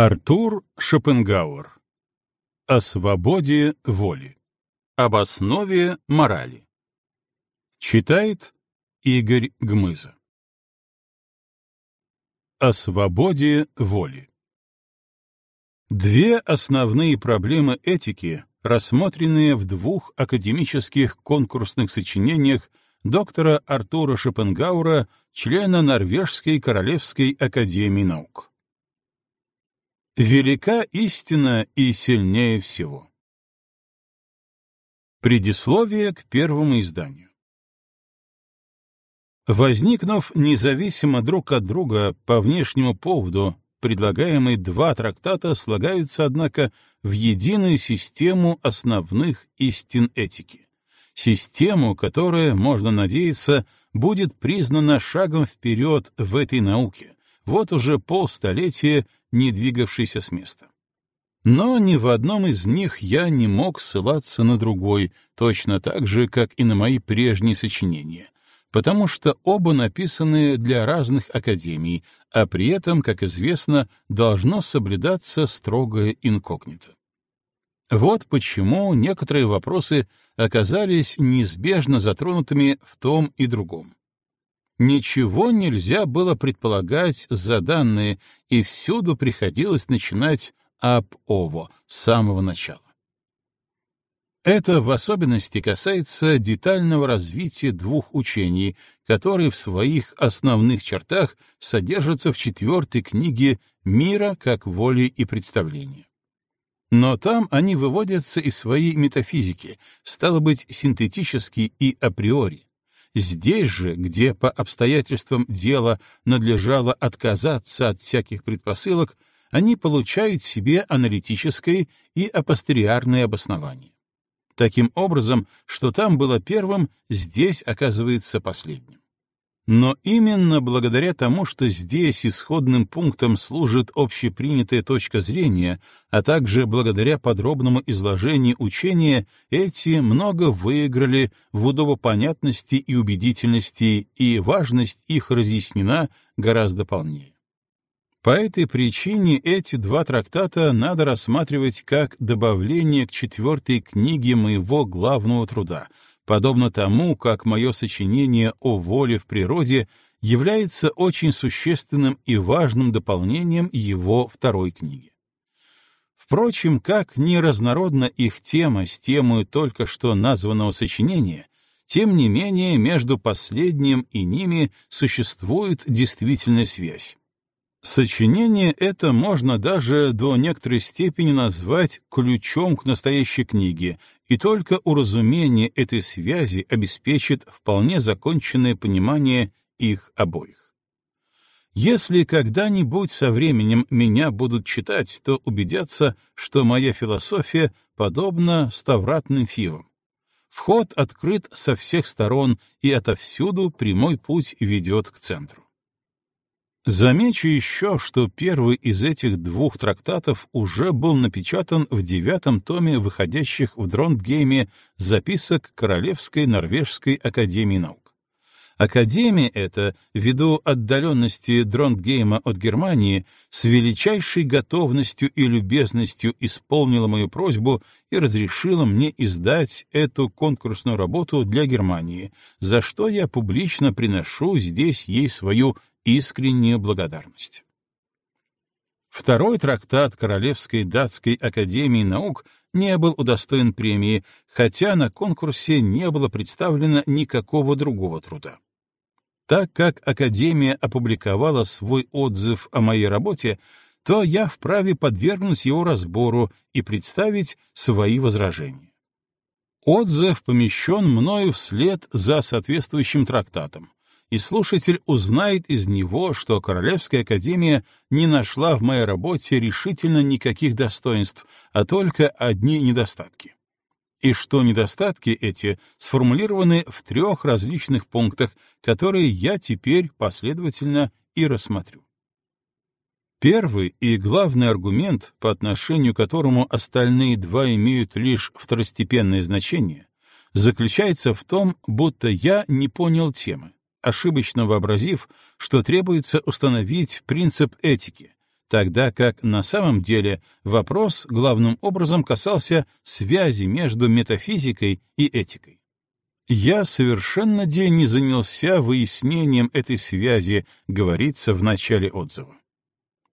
Артур Шопенгауэр. О свободе воли. Об основе морали. Читает Игорь Гмыза. О свободе воли. Две основные проблемы этики, рассмотренные в двух академических конкурсных сочинениях доктора Артура Шопенгауэра, члена Норвежской Королевской Академии Наук. Велика истина и сильнее всего. Предисловие к первому изданию. Возникнув независимо друг от друга по внешнему поводу, предлагаемые два трактата слагаются, однако, в единую систему основных истин этики. Систему, которая, можно надеяться, будет признана шагом вперед в этой науке, вот уже полстолетия не двигавшийся с места. Но ни в одном из них я не мог ссылаться на другой, точно так же, как и на мои прежние сочинения, потому что оба написаны для разных академий, а при этом, как известно, должно соблюдаться строгое инкогнито. Вот почему некоторые вопросы оказались неизбежно затронутыми в том и другом. Ничего нельзя было предполагать за данные, и всюду приходилось начинать об ово с самого начала. Это в особенности касается детального развития двух учений, которые в своих основных чертах содержатся в четвертой книге «Мира как воли и представления». Но там они выводятся из своей метафизики, стало быть, синтетически и априори, Здесь же, где по обстоятельствам дела надлежало отказаться от всяких предпосылок, они получают себе аналитическое и апостериарное обоснование. Таким образом, что там было первым, здесь оказывается последним. Но именно благодаря тому, что здесь исходным пунктом служит общепринятая точка зрения, а также благодаря подробному изложению учения, эти много выиграли в удобопонятности и убедительности, и важность их разъяснена гораздо полнее. По этой причине эти два трактата надо рассматривать как добавление к четвертой книге моего главного труда — подобно тому, как мое сочинение о воле в природе является очень существенным и важным дополнением его второй книги. Впрочем, как ни разнородна их тема с темой только что названного сочинения, тем не менее между последним и ними существует действительная связь. Сочинение это можно даже до некоторой степени назвать ключом к настоящей книге, и только уразумение этой связи обеспечит вполне законченное понимание их обоих. Если когда-нибудь со временем меня будут читать, то убедятся, что моя философия подобна ставратным фивам. Вход открыт со всех сторон, и отовсюду прямой путь ведет к центру. Замечу еще, что первый из этих двух трактатов уже был напечатан в девятом томе выходящих в Дронтгейме записок Королевской Норвежской Академии Наук. Академия эта, ввиду отдаленности Дронтгейма от Германии, с величайшей готовностью и любезностью исполнила мою просьбу и разрешила мне издать эту конкурсную работу для Германии, за что я публично приношу здесь ей свою искренняя благодарность. Второй трактат Королевской датской академии наук не был удостоен премии, хотя на конкурсе не было представлено никакого другого труда. Так как Академия опубликовала свой отзыв о моей работе, то я вправе подвергнуть его разбору и представить свои возражения. Отзыв помещен мною вслед за соответствующим трактатом, и слушатель узнает из него, что Королевская академия не нашла в моей работе решительно никаких достоинств, а только одни недостатки. И что недостатки эти сформулированы в трех различных пунктах, которые я теперь последовательно и рассмотрю. Первый и главный аргумент, по отношению к которому остальные два имеют лишь второстепенное значение, заключается в том, будто я не понял темы ошибочно вообразив, что требуется установить принцип этики, тогда как на самом деле вопрос главным образом касался связи между метафизикой и этикой. «Я совершенно день не занялся выяснением этой связи», говорится в начале отзыва.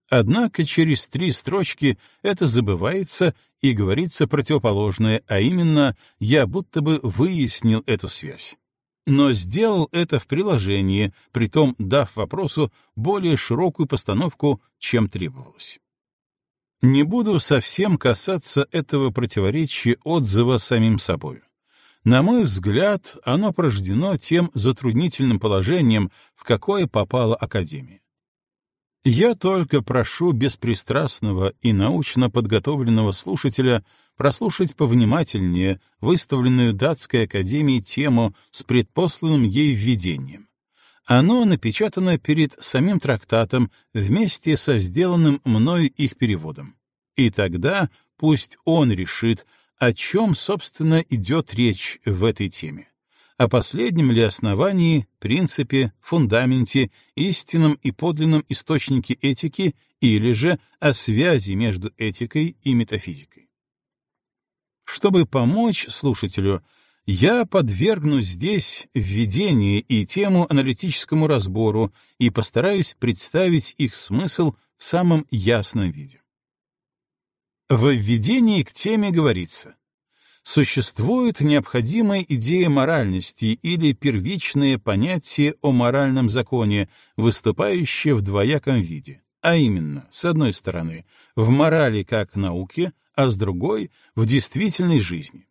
Однако через три строчки это забывается и говорится противоположное, а именно «я будто бы выяснил эту связь». Но сделал это в приложении, притом дав вопросу более широкую постановку, чем требовалось. Не буду совсем касаться этого противоречия отзыва самим собою. На мой взгляд, оно порождено тем затруднительным положением, в какое попала Академия. Я только прошу беспристрастного и научно подготовленного слушателя прослушать повнимательнее выставленную Датской академией тему с предпосланным ей введением. Оно напечатано перед самим трактатом вместе со сделанным мною их переводом. И тогда пусть он решит, о чем, собственно, идет речь в этой теме о последнем ли основании, принципе, фундаменте, истинном и подлинном источнике этики или же о связи между этикой и метафизикой. Чтобы помочь слушателю, я подвергну здесь введение и тему аналитическому разбору и постараюсь представить их смысл в самом ясном виде. В введении к теме говорится — Существует необходимая идея моральности или первичное понятие о моральном законе, выступающее в двояком виде, а именно, с одной стороны, в морали как науке, а с другой — в действительной жизни.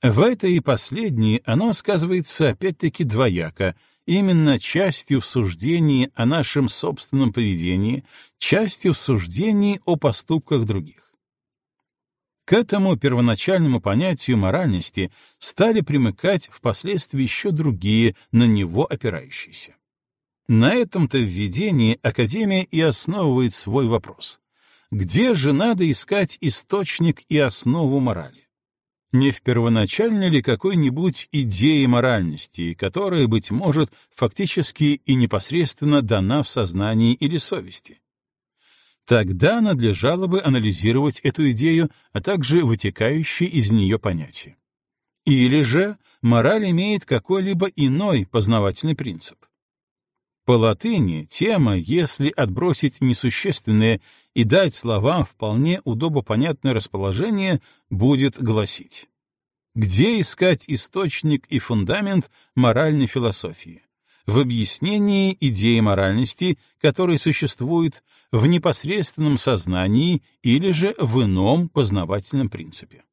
В этой и последней оно сказывается опять-таки двояко, именно частью в суждении о нашем собственном поведении, частью в суждении о поступках других. К этому первоначальному понятию моральности стали примыкать впоследствии еще другие, на него опирающиеся. На этом-то введении Академия и основывает свой вопрос. Где же надо искать источник и основу морали? Не в первоначальной ли какой-нибудь идее моральности, которая, быть может, фактически и непосредственно дана в сознании или совести? Тогда надлежало бы анализировать эту идею, а также вытекающие из нее понятия. Или же мораль имеет какой-либо иной познавательный принцип. По латыни тема, если отбросить несущественное и дать словам вполне удобопонятное расположение, будет гласить «Где искать источник и фундамент моральной философии? В объяснении идеи моральности, которая существует в непосредственном сознании или же в ином познавательном принципе.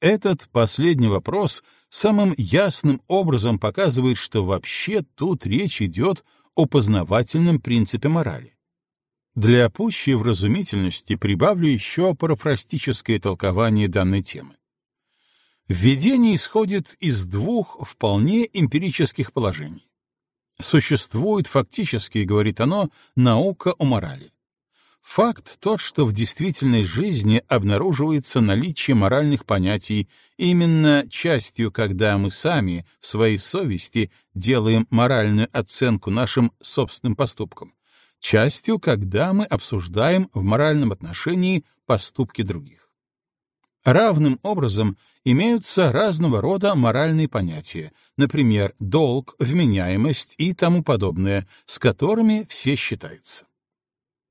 Этот последний вопрос самым ясным образом показывает, что вообще тут речь идет о познавательном принципе морали. Для пущей вразумительности прибавлю еще парафрастическое толкование данной темы. Введение исходит из двух вполне эмпирических положений. Существует фактически, говорит оно, наука о морали. Факт тот, что в действительной жизни обнаруживается наличие моральных понятий именно частью, когда мы сами в своей совести делаем моральную оценку нашим собственным поступкам, частью, когда мы обсуждаем в моральном отношении поступки других. Равным образом имеются разного рода моральные понятия, например, долг, вменяемость и тому подобное, с которыми все считаются.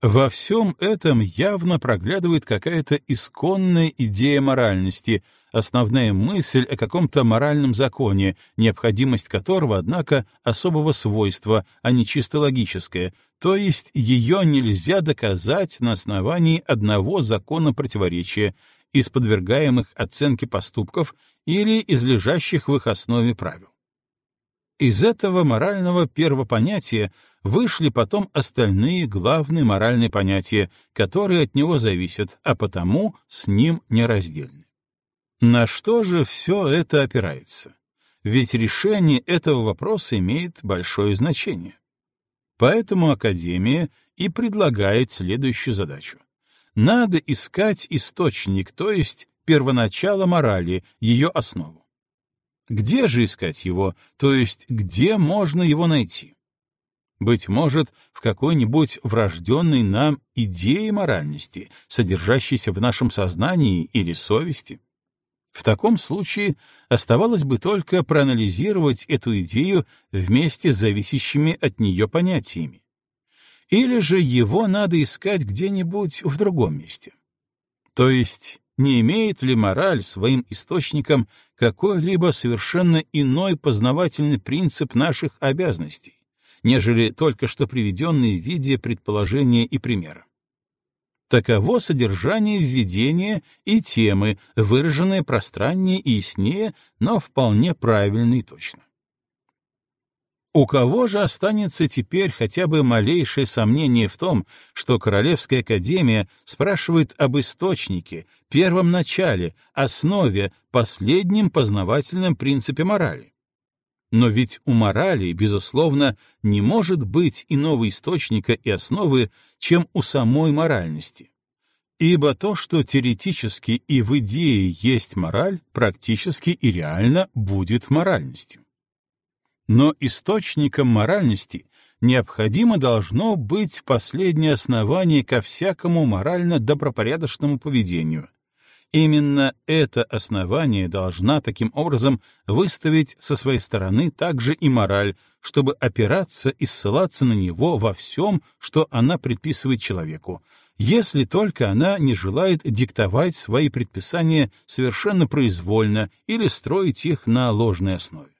Во всем этом явно проглядывает какая-то исконная идея моральности, основная мысль о каком-то моральном законе, необходимость которого, однако, особого свойства, а не чисто логическое, то есть ее нельзя доказать на основании одного закона противоречия, из подвергаемых оценке поступков или из лежащих в их основе правил. Из этого морального первопонятия вышли потом остальные главные моральные понятия, которые от него зависят, а потому с ним нераздельны. На что же все это опирается? Ведь решение этого вопроса имеет большое значение. Поэтому Академия и предлагает следующую задачу надо искать источник, то есть первоначало морали, ее основу. Где же искать его, то есть где можно его найти? быть может, в какой-нибудь врожденной нам идее моральности, содержащейся в нашем сознании или совести. В таком случае оставалось бы только проанализировать эту идею вместе с зависящими от нее понятиями. Или же его надо искать где-нибудь в другом месте. То есть, не имеет ли мораль своим источником какой-либо совершенно иной познавательный принцип наших обязанностей, нежели только что приведенный в виде предположения и примера? Таково содержание введения и темы, выраженное пространнее и яснее, но вполне правильно и точно. У кого же останется теперь хотя бы малейшее сомнение в том, что Королевская академия спрашивает об источнике, первом начале, основе, последнем познавательном принципе морали? Но ведь у морали, безусловно, не может быть иного источника и основы, чем у самой моральности. Ибо то, что теоретически и в идее есть мораль, практически и реально будет моральностью. Но источником моральности необходимо должно быть последнее основание ко всякому морально-добропорядочному поведению, Именно это основание должна таким образом выставить со своей стороны также и мораль, чтобы опираться и ссылаться на него во всем, что она предписывает человеку, если только она не желает диктовать свои предписания совершенно произвольно или строить их на ложной основе.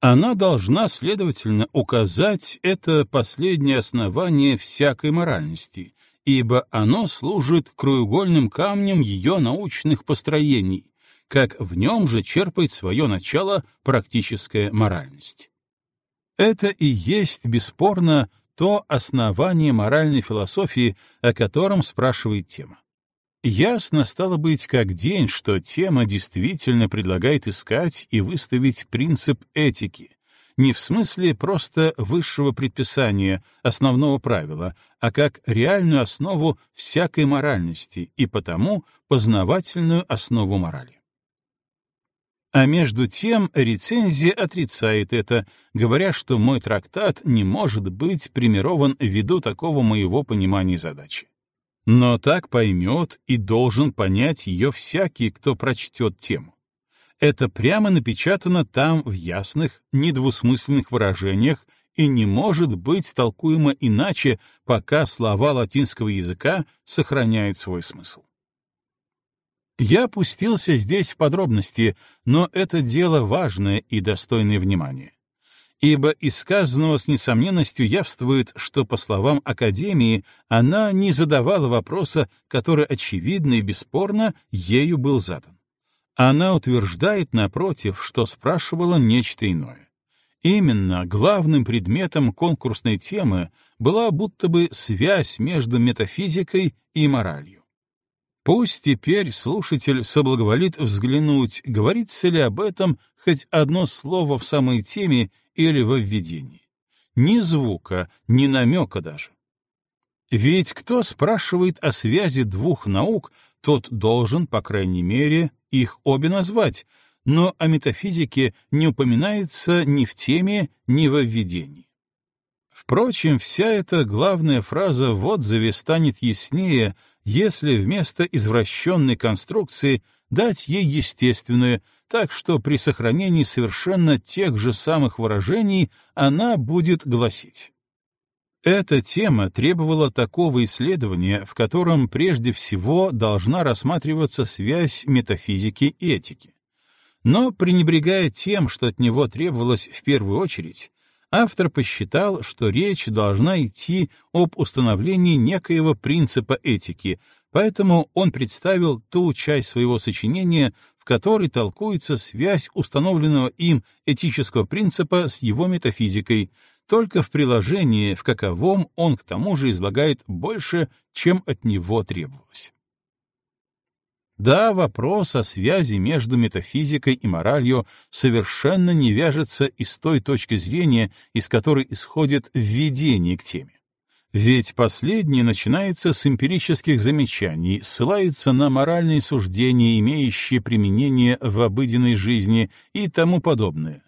Она должна, следовательно, указать это последнее основание всякой моральности, ибо оно служит краеугольным камнем ее научных построений, как в нем же черпает свое начало практическая моральность. Это и есть, бесспорно, то основание моральной философии, о котором спрашивает тема. Ясно стало быть как день, что тема действительно предлагает искать и выставить принцип этики, не в смысле просто высшего предписания, основного правила, а как реальную основу всякой моральности и потому познавательную основу морали. А между тем рецензия отрицает это, говоря, что мой трактат не может быть примирован ввиду такого моего понимания задачи. Но так поймет и должен понять ее всякий, кто прочтет тему. Это прямо напечатано там в ясных, недвусмысленных выражениях и не может быть толкуемо иначе, пока слова латинского языка сохраняют свой смысл. Я опустился здесь в подробности, но это дело важное и достойное внимания. Ибо из сказанного с несомненностью явствует, что, по словам Академии, она не задавала вопроса, который, очевидно и бесспорно, ею был задан. Она утверждает, напротив, что спрашивала нечто иное. Именно главным предметом конкурсной темы была будто бы связь между метафизикой и моралью. Пусть теперь слушатель соблаговолит взглянуть, говорится ли об этом хоть одно слово в самой теме или во введении. Ни звука, ни намека даже. Ведь кто спрашивает о связи двух наук, тот должен, по крайней мере, их обе назвать, но о метафизике не упоминается ни в теме, ни во введении. Впрочем, вся эта главная фраза в отзыве станет яснее, если вместо извращенной конструкции дать ей естественную, так что при сохранении совершенно тех же самых выражений она будет гласить. Эта тема требовала такого исследования, в котором прежде всего должна рассматриваться связь метафизики и этики. Но, пренебрегая тем, что от него требовалось в первую очередь, автор посчитал, что речь должна идти об установлении некоего принципа этики, поэтому он представил ту часть своего сочинения, в которой толкуется связь установленного им этического принципа с его метафизикой, только в приложении, в каковом он к тому же излагает больше, чем от него требовалось. Да, вопрос о связи между метафизикой и моралью совершенно не вяжется из той точки зрения, из которой исходит введение к теме. Ведь последнее начинается с эмпирических замечаний, ссылается на моральные суждения, имеющие применение в обыденной жизни и тому подобное,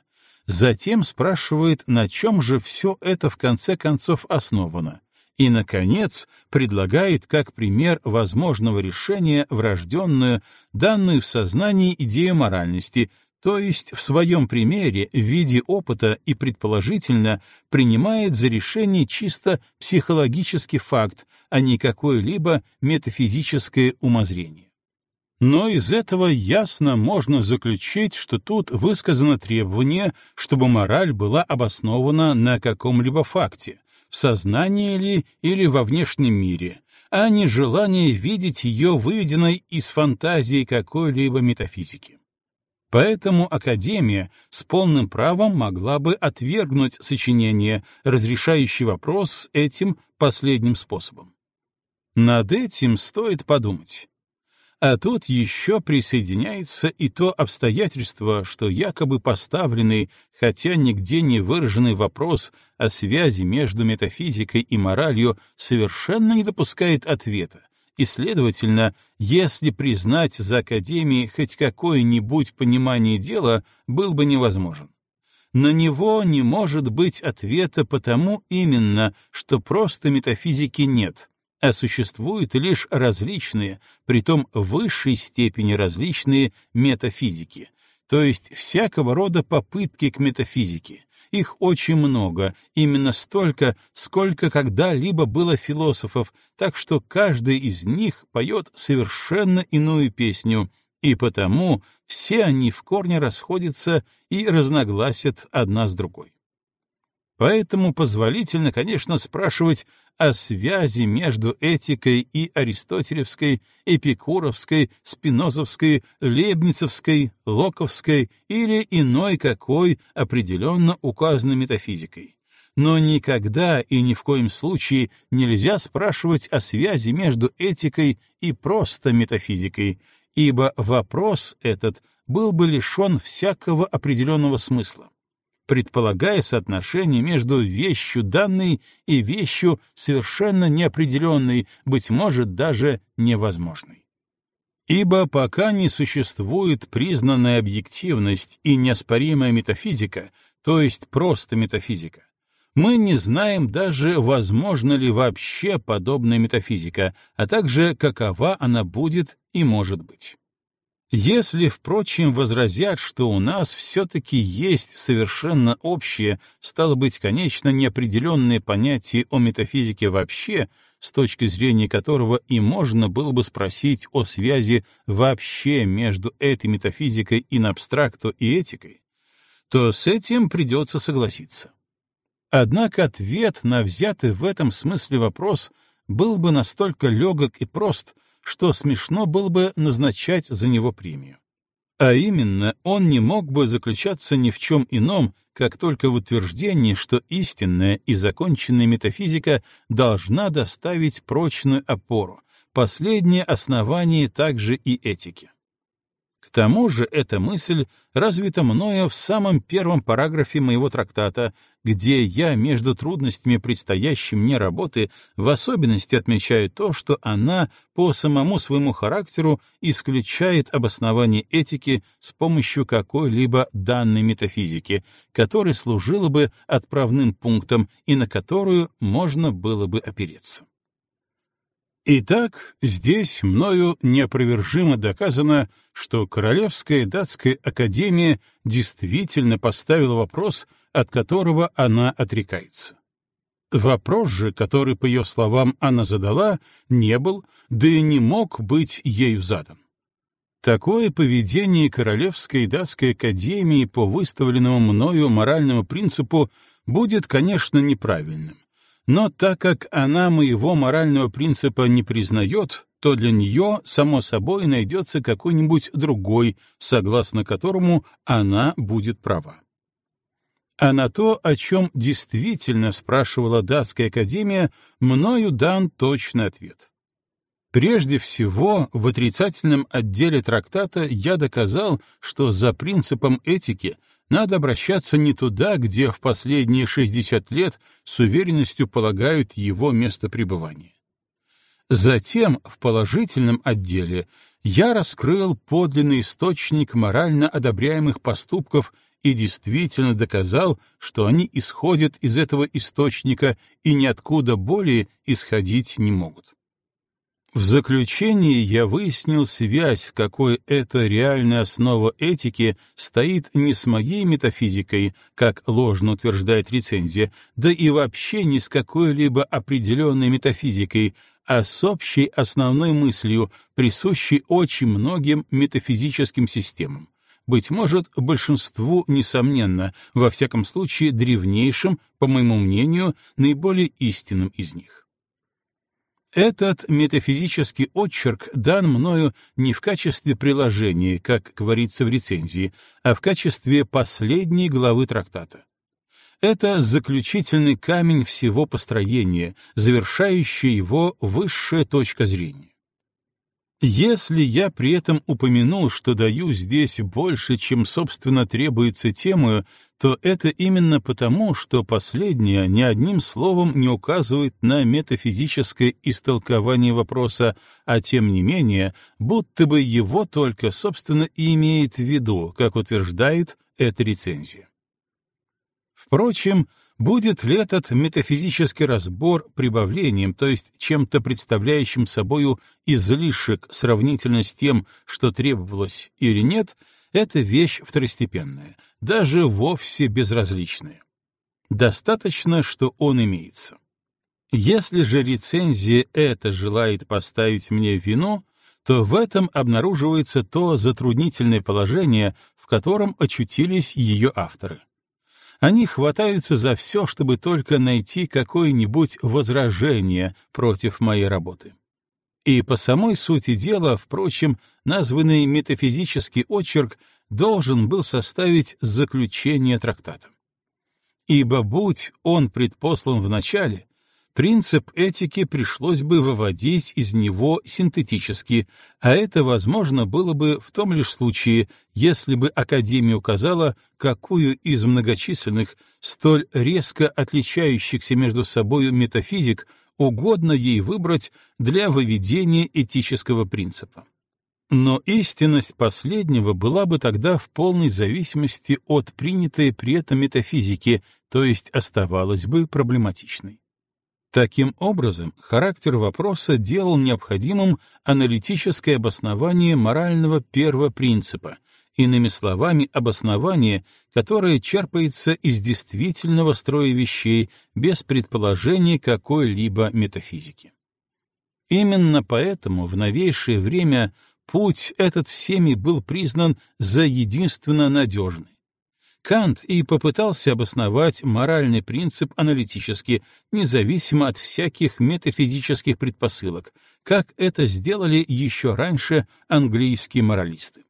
затем спрашивает, на чем же все это в конце концов основано, и, наконец, предлагает как пример возможного решения врожденную, данную в сознании идею моральности, то есть в своем примере в виде опыта и предположительно принимает за решение чисто психологический факт, а не какое-либо метафизическое умозрение. Но из этого ясно можно заключить, что тут высказано требование, чтобы мораль была обоснована на каком-либо факте, в сознании ли или во внешнем мире, а не желание видеть ее выведенной из фантазии какой-либо метафизики. Поэтому Академия с полным правом могла бы отвергнуть сочинение, разрешающее вопрос этим последним способом. Над этим стоит подумать. А тут еще присоединяется и то обстоятельство, что якобы поставленный, хотя нигде не выраженный вопрос о связи между метафизикой и моралью совершенно не допускает ответа, и, следовательно, если признать за Академией хоть какое-нибудь понимание дела, был бы невозможен. На него не может быть ответа потому именно, что просто метафизики нет, а существуют лишь различные, притом в высшей степени различные метафизики, то есть всякого рода попытки к метафизике. Их очень много, именно столько, сколько когда-либо было философов, так что каждый из них поет совершенно иную песню, и потому все они в корне расходятся и разногласят одна с другой. Поэтому позволительно, конечно, спрашивать о связи между этикой и аристотелевской, эпикуровской, спинозовской, лебницевской, локовской или иной какой определенно указанной метафизикой. Но никогда и ни в коем случае нельзя спрашивать о связи между этикой и просто метафизикой, ибо вопрос этот был бы лишен всякого определенного смысла предполагая соотношение между вещью данной и вещью совершенно неопределенной, быть может, даже невозможной. Ибо пока не существует признанная объективность и неоспоримая метафизика, то есть просто метафизика, мы не знаем даже, возможно ли вообще подобная метафизика, а также какова она будет и может быть. Если, впрочем, возразят, что у нас все-таки есть совершенно общее, стало быть, конечно, неопределенное понятие о метафизике вообще, с точки зрения которого и можно было бы спросить о связи вообще между этой метафизикой и абстракту и этикой, то с этим придется согласиться. Однако ответ на взятый в этом смысле вопрос был бы настолько легок и прост, что смешно было бы назначать за него премию. А именно, он не мог бы заключаться ни в чем ином, как только в утверждении, что истинная и законченная метафизика должна доставить прочную опору, последнее основание также и этики. К тому же эта мысль развита мною в самом первом параграфе моего трактата, где я между трудностями предстоящей мне работы в особенности отмечаю то, что она по самому своему характеру исключает обоснование этики с помощью какой-либо данной метафизики, которая служила бы отправным пунктом и на которую можно было бы опереться. Итак, здесь мною неопровержимо доказано, что Королевская датская академия действительно поставила вопрос, от которого она отрекается. Вопрос же, который, по ее словам, она задала, не был, да и не мог быть ею задан. Такое поведение Королевской датской академии по выставленному мною моральному принципу будет, конечно, неправильным но так как она моего морального принципа не признает, то для нее, само собой, найдется какой-нибудь другой, согласно которому она будет права. А на то, о чем действительно спрашивала датская академия, мною дан точный ответ. Прежде всего, в отрицательном отделе трактата я доказал, что за принципом этики надо обращаться не туда, где в последние 60 лет с уверенностью полагают его место пребывания. Затем в положительном отделе я раскрыл подлинный источник морально одобряемых поступков и действительно доказал, что они исходят из этого источника и ниоткуда более исходить не могут. В заключении я выяснил связь, в какой эта реальная основа этики стоит не с моей метафизикой, как ложно утверждает рецензия, да и вообще не с какой-либо определенной метафизикой, а с общей основной мыслью, присущей очень многим метафизическим системам. Быть может, большинству, несомненно, во всяком случае древнейшим, по моему мнению, наиболее истинным из них. Этот метафизический отчерк дан мною не в качестве приложения, как говорится в рецензии, а в качестве последней главы трактата. Это заключительный камень всего построения, завершающий его высшая точка зрения. Если я при этом упомянул, что даю здесь больше, чем, собственно, требуется темою, то это именно потому, что последнее ни одним словом не указывает на метафизическое истолкование вопроса, а тем не менее, будто бы его только, собственно, и имеет в виду, как утверждает эта рецензия. Впрочем, Будет ли этот метафизический разбор прибавлением, то есть чем-то представляющим собою излишек сравнительно с тем, что требовалось или нет, это вещь второстепенная, даже вовсе безразличная. Достаточно, что он имеется. Если же рецензия это желает поставить мне вину, то в этом обнаруживается то затруднительное положение, в котором очутились ее авторы. Они хватаются за все, чтобы только найти какое-нибудь возражение против моей работы. И по самой сути дела, впрочем, названный метафизический очерк должен был составить заключение трактата. Ибо будь он предпослан в начале, принцип этики пришлось бы выводить из него синтетически, а это возможно было бы в том лишь случае, если бы Академия указала, какую из многочисленных, столь резко отличающихся между собою метафизик угодно ей выбрать для выведения этического принципа. Но истинность последнего была бы тогда в полной зависимости от принятой при этом метафизики, то есть оставалась бы проблематичной. Таким образом, характер вопроса делал необходимым аналитическое обоснование морального первопринципа, иными словами, обоснование, которое черпается из действительного строя вещей без предположения какой-либо метафизики. Именно поэтому в новейшее время путь этот всеми был признан за единственно надежный Кант и попытался обосновать моральный принцип аналитически, независимо от всяких метафизических предпосылок, как это сделали еще раньше английские моралисты.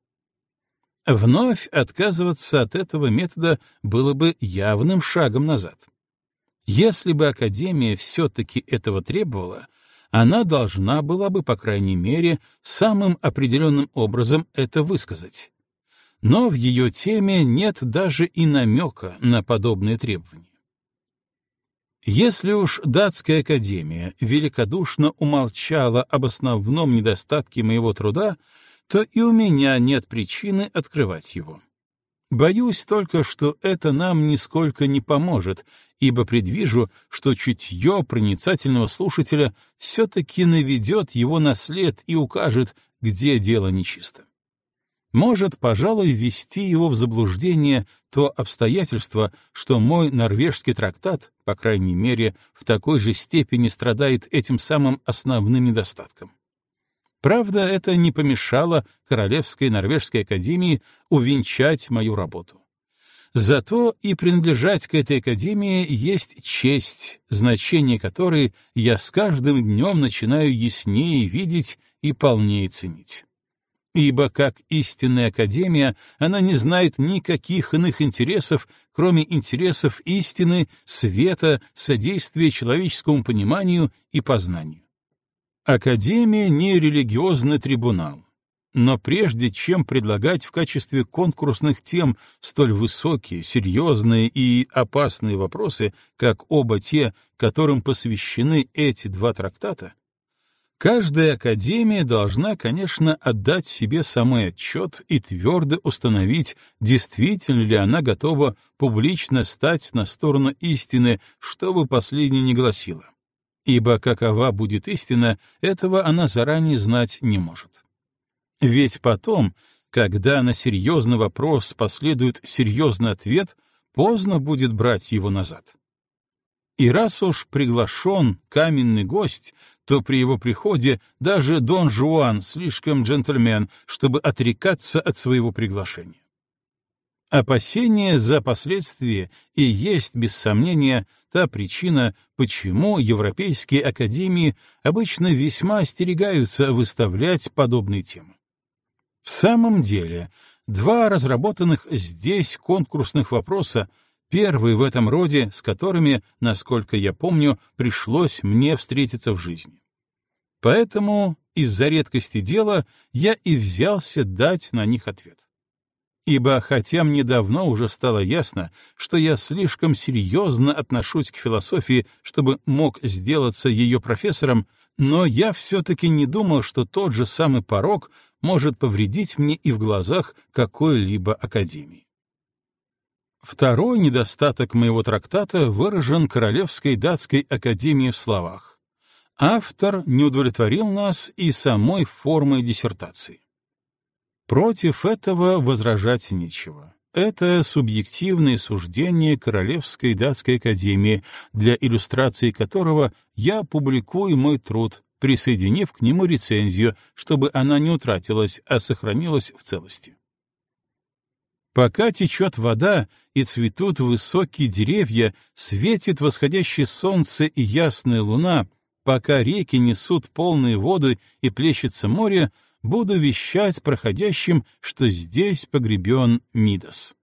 Вновь отказываться от этого метода было бы явным шагом назад. Если бы Академия все-таки этого требовала, она должна была бы, по крайней мере, самым определенным образом это высказать но в ее теме нет даже и намека на подобные требования. Если уж датская академия великодушно умолчала об основном недостатке моего труда, то и у меня нет причины открывать его. Боюсь только, что это нам нисколько не поможет, ибо предвижу, что чутье проницательного слушателя все-таки наведет его на след и укажет, где дело нечисто может, пожалуй, ввести его в заблуждение то обстоятельство, что мой норвежский трактат, по крайней мере, в такой же степени страдает этим самым основным недостатком. Правда, это не помешало Королевской норвежской академии увенчать мою работу. Зато и принадлежать к этой академии есть честь, значение которой я с каждым днем начинаю яснее видеть и полнее ценить ибо, как истинная академия, она не знает никаких иных интересов, кроме интересов истины, света, содействия человеческому пониманию и познанию. Академия не религиозный трибунал. Но прежде чем предлагать в качестве конкурсных тем столь высокие, серьезные и опасные вопросы, как оба те, которым посвящены эти два трактата, Каждая академия должна, конечно, отдать себе самый отчет и твердо установить, действительно ли она готова публично стать на сторону истины, что бы последняя не гласила. Ибо какова будет истина, этого она заранее знать не может. Ведь потом, когда на серьезный вопрос последует серьезный ответ, поздно будет брать его назад. И раз уж приглашен каменный гость, то при его приходе даже Дон Жуан слишком джентльмен, чтобы отрекаться от своего приглашения. Опасение за последствия и есть, без сомнения, та причина, почему европейские академии обычно весьма остерегаются выставлять подобные темы. В самом деле, два разработанных здесь конкурсных вопроса Первые в этом роде, с которыми, насколько я помню, пришлось мне встретиться в жизни. Поэтому из-за редкости дела я и взялся дать на них ответ. Ибо хотя мне давно уже стало ясно, что я слишком серьезно отношусь к философии, чтобы мог сделаться ее профессором, но я все-таки не думал, что тот же самый порог может повредить мне и в глазах какой-либо академии. Второй недостаток моего трактата выражен Королевской датской академией в словах. Автор не удовлетворил нас и самой формой диссертации. Против этого возражать нечего. Это субъективное суждение Королевской датской академии, для иллюстрации которого я публикую мой труд, присоединив к нему рецензию, чтобы она не утратилась, а сохранилась в целости. Пока течет вода и цветут высокие деревья, светит восходящее солнце и ясная луна, пока реки несут полные воды и плещется море, буду вещать проходящим, что здесь погребен Мидас.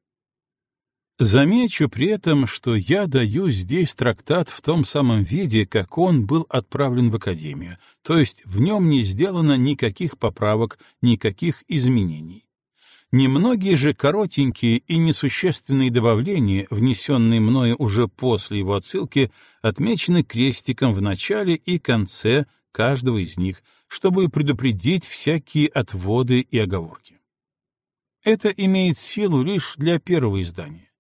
Замечу при этом, что я даю здесь трактат в том самом виде, как он был отправлен в Академию, то есть в нем не сделано никаких поправок, никаких изменений. Немногие же коротенькие и несущественные добавления, внесенные мною уже после его отсылки, отмечены крестиком в начале и конце каждого из них, чтобы предупредить всякие отводы и оговорки. Это имеет силу лишь для первого издания.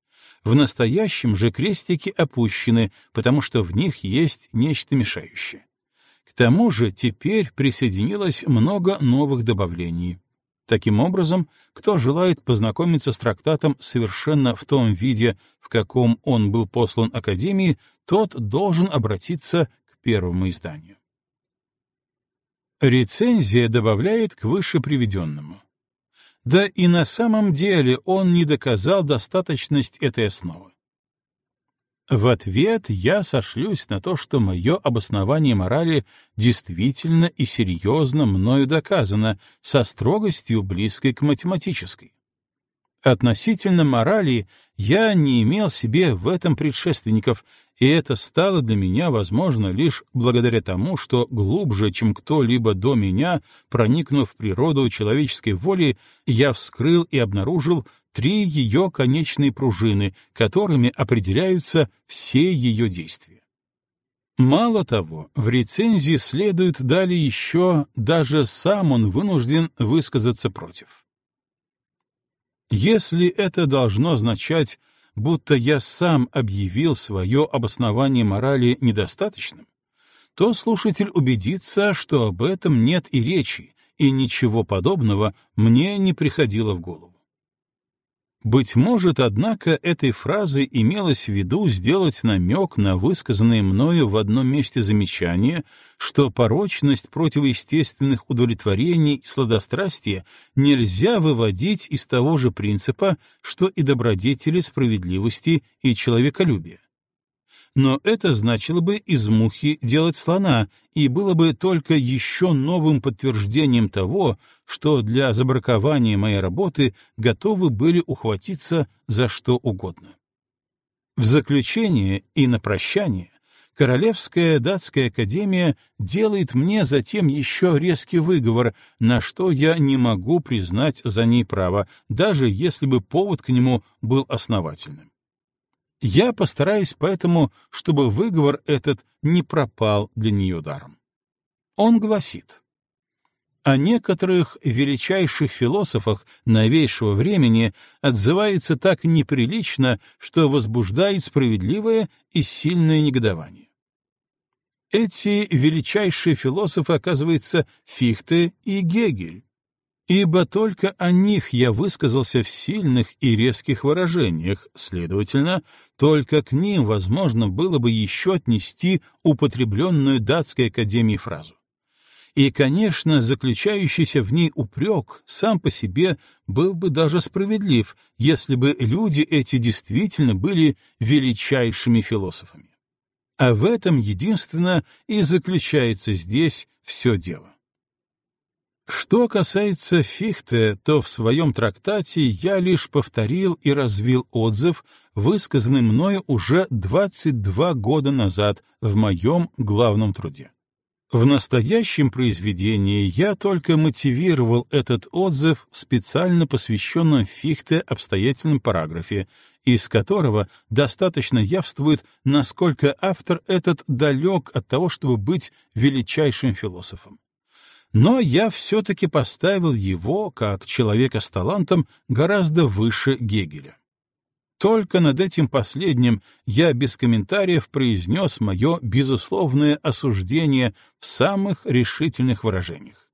В настоящем же крестики опущены, потому что в них есть нечто мешающее. К тому же теперь присоединилось много новых добавлений. Таким образом, кто желает познакомиться с трактатом совершенно в том виде, в каком он был послан Академии, тот должен обратиться к первому изданию. Рецензия добавляет к выше приведенному. Да и на самом деле он не доказал достаточность этой основы. В ответ я сошлюсь на то, что мое обоснование морали действительно и серьезно мною доказано, со строгостью близкой к математической. Относительно морали я не имел себе в этом предшественников, и это стало для меня возможно лишь благодаря тому, что глубже, чем кто-либо до меня, проникнув в природу человеческой воли, я вскрыл и обнаружил три ее конечные пружины, которыми определяются все ее действия. Мало того, в рецензии следует далее еще, даже сам он вынужден высказаться против. Если это должно означать, будто я сам объявил свое обоснование морали недостаточным, то слушатель убедится, что об этом нет и речи, и ничего подобного мне не приходило в голову. Быть может, однако, этой фразой имелось в виду сделать намек на высказанное мною в одном месте замечание, что порочность противоестественных удовлетворений и сладострастия нельзя выводить из того же принципа, что и добродетели справедливости и человеколюбия но это значило бы из мухи делать слона и было бы только еще новым подтверждением того, что для забракования моей работы готовы были ухватиться за что угодно. В заключение и на прощание Королевская датская академия делает мне затем еще резкий выговор, на что я не могу признать за ней право, даже если бы повод к нему был основательным. Я постараюсь поэтому, чтобы выговор этот не пропал для нее даром. Он гласит, о некоторых величайших философах новейшего времени отзывается так неприлично, что возбуждает справедливое и сильное негодование. Эти величайшие философы, оказывается, Фихте и Гегель, ибо только о них я высказался в сильных и резких выражениях, следовательно, только к ним возможно было бы еще отнести употребленную датской академией фразу. И, конечно, заключающийся в ней упрек сам по себе был бы даже справедлив, если бы люди эти действительно были величайшими философами. А в этом единственно и заключается здесь все дело. Что касается Фихте, то в своем трактате я лишь повторил и развил отзыв, высказанный мною уже 22 года назад в моем главном труде. В настоящем произведении я только мотивировал этот отзыв в специально посвященном Фихте обстоятельном параграфе, из которого достаточно явствует, насколько автор этот далек от того, чтобы быть величайшим философом. Но я все-таки поставил его, как человека с талантом, гораздо выше Гегеля. Только над этим последним я без комментариев произнес мое безусловное осуждение в самых решительных выражениях.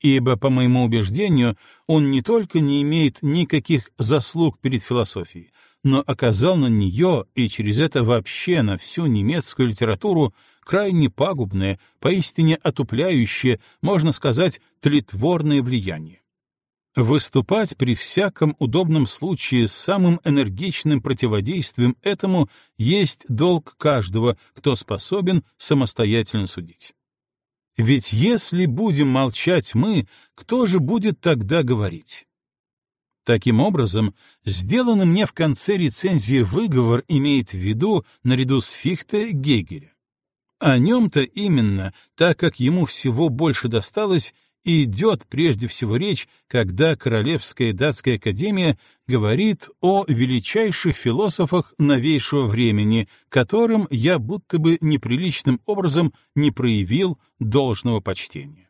Ибо, по моему убеждению, он не только не имеет никаких заслуг перед философией, но оказал на нее и через это вообще на всю немецкую литературу крайне пагубное, поистине отупляющее, можно сказать, тлетворное влияние. Выступать при всяком удобном случае с самым энергичным противодействием этому есть долг каждого, кто способен самостоятельно судить. Ведь если будем молчать мы, кто же будет тогда говорить? Таким образом, сделанный мне в конце рецензии выговор имеет в виду, наряду с Фихте, Гегеля. О нем-то именно, так как ему всего больше досталось, и идет прежде всего речь, когда Королевская датская академия говорит о величайших философах новейшего времени, которым я будто бы неприличным образом не проявил должного почтения.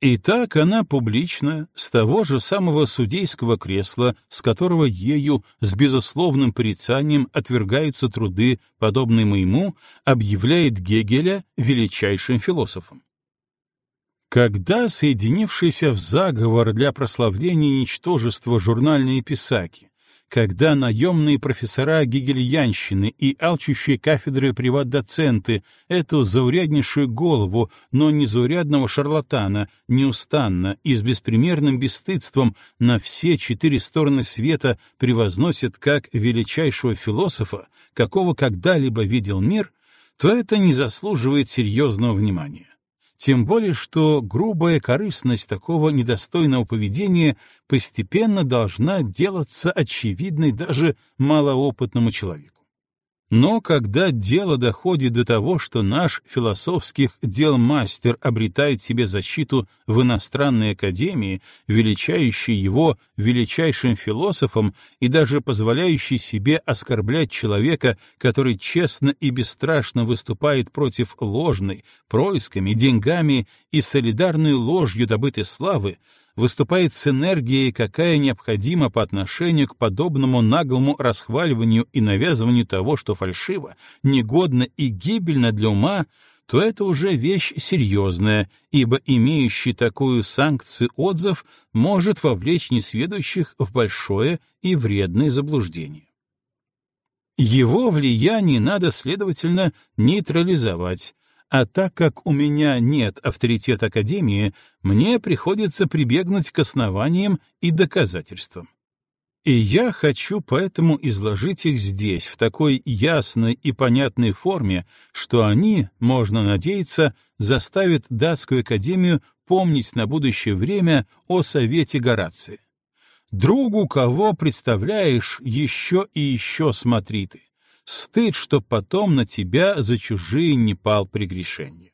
И так она публично, с того же самого судейского кресла, с которого ею с безусловным порицанием отвергаются труды, подобные моему, объявляет Гегеля величайшим философом. Когда соединившиеся в заговор для прославления ничтожества журнальные писаки, когда наемные профессора гегельянщины и алчущие кафедры приват-доценты эту зауряднейшую голову, но незаурядного шарлатана неустанно и с беспримерным бесстыдством на все четыре стороны света превозносят как величайшего философа, какого когда-либо видел мир, то это не заслуживает серьезного внимания. Тем более, что грубая корыстность такого недостойного поведения постепенно должна делаться очевидной даже малоопытному человеку. Но когда дело доходит до того, что наш философских дел мастер обретает себе защиту в иностранной академии, величающей его величайшим философом и даже позволяющей себе оскорблять человека, который честно и бесстрашно выступает против ложной, происками, деньгами и солидарной ложью добытой славы, выступает с энергией, какая необходима по отношению к подобному наглому расхваливанию и навязыванию того, что фальшиво, негодно и гибельно для ума, то это уже вещь серьезная, ибо имеющий такую санкцию отзыв может вовлечь несведущих в большое и вредное заблуждение. Его влияние надо, следовательно, нейтрализовать, а так как у меня нет авторитета Академии, мне приходится прибегнуть к основаниям и доказательствам. И я хочу поэтому изложить их здесь, в такой ясной и понятной форме, что они, можно надеяться, заставят Датскую Академию помнить на будущее время о Совете Горации. Другу кого представляешь, еще и еще смотри ты стыд, что потом на тебя за чужие не пал прегрешения.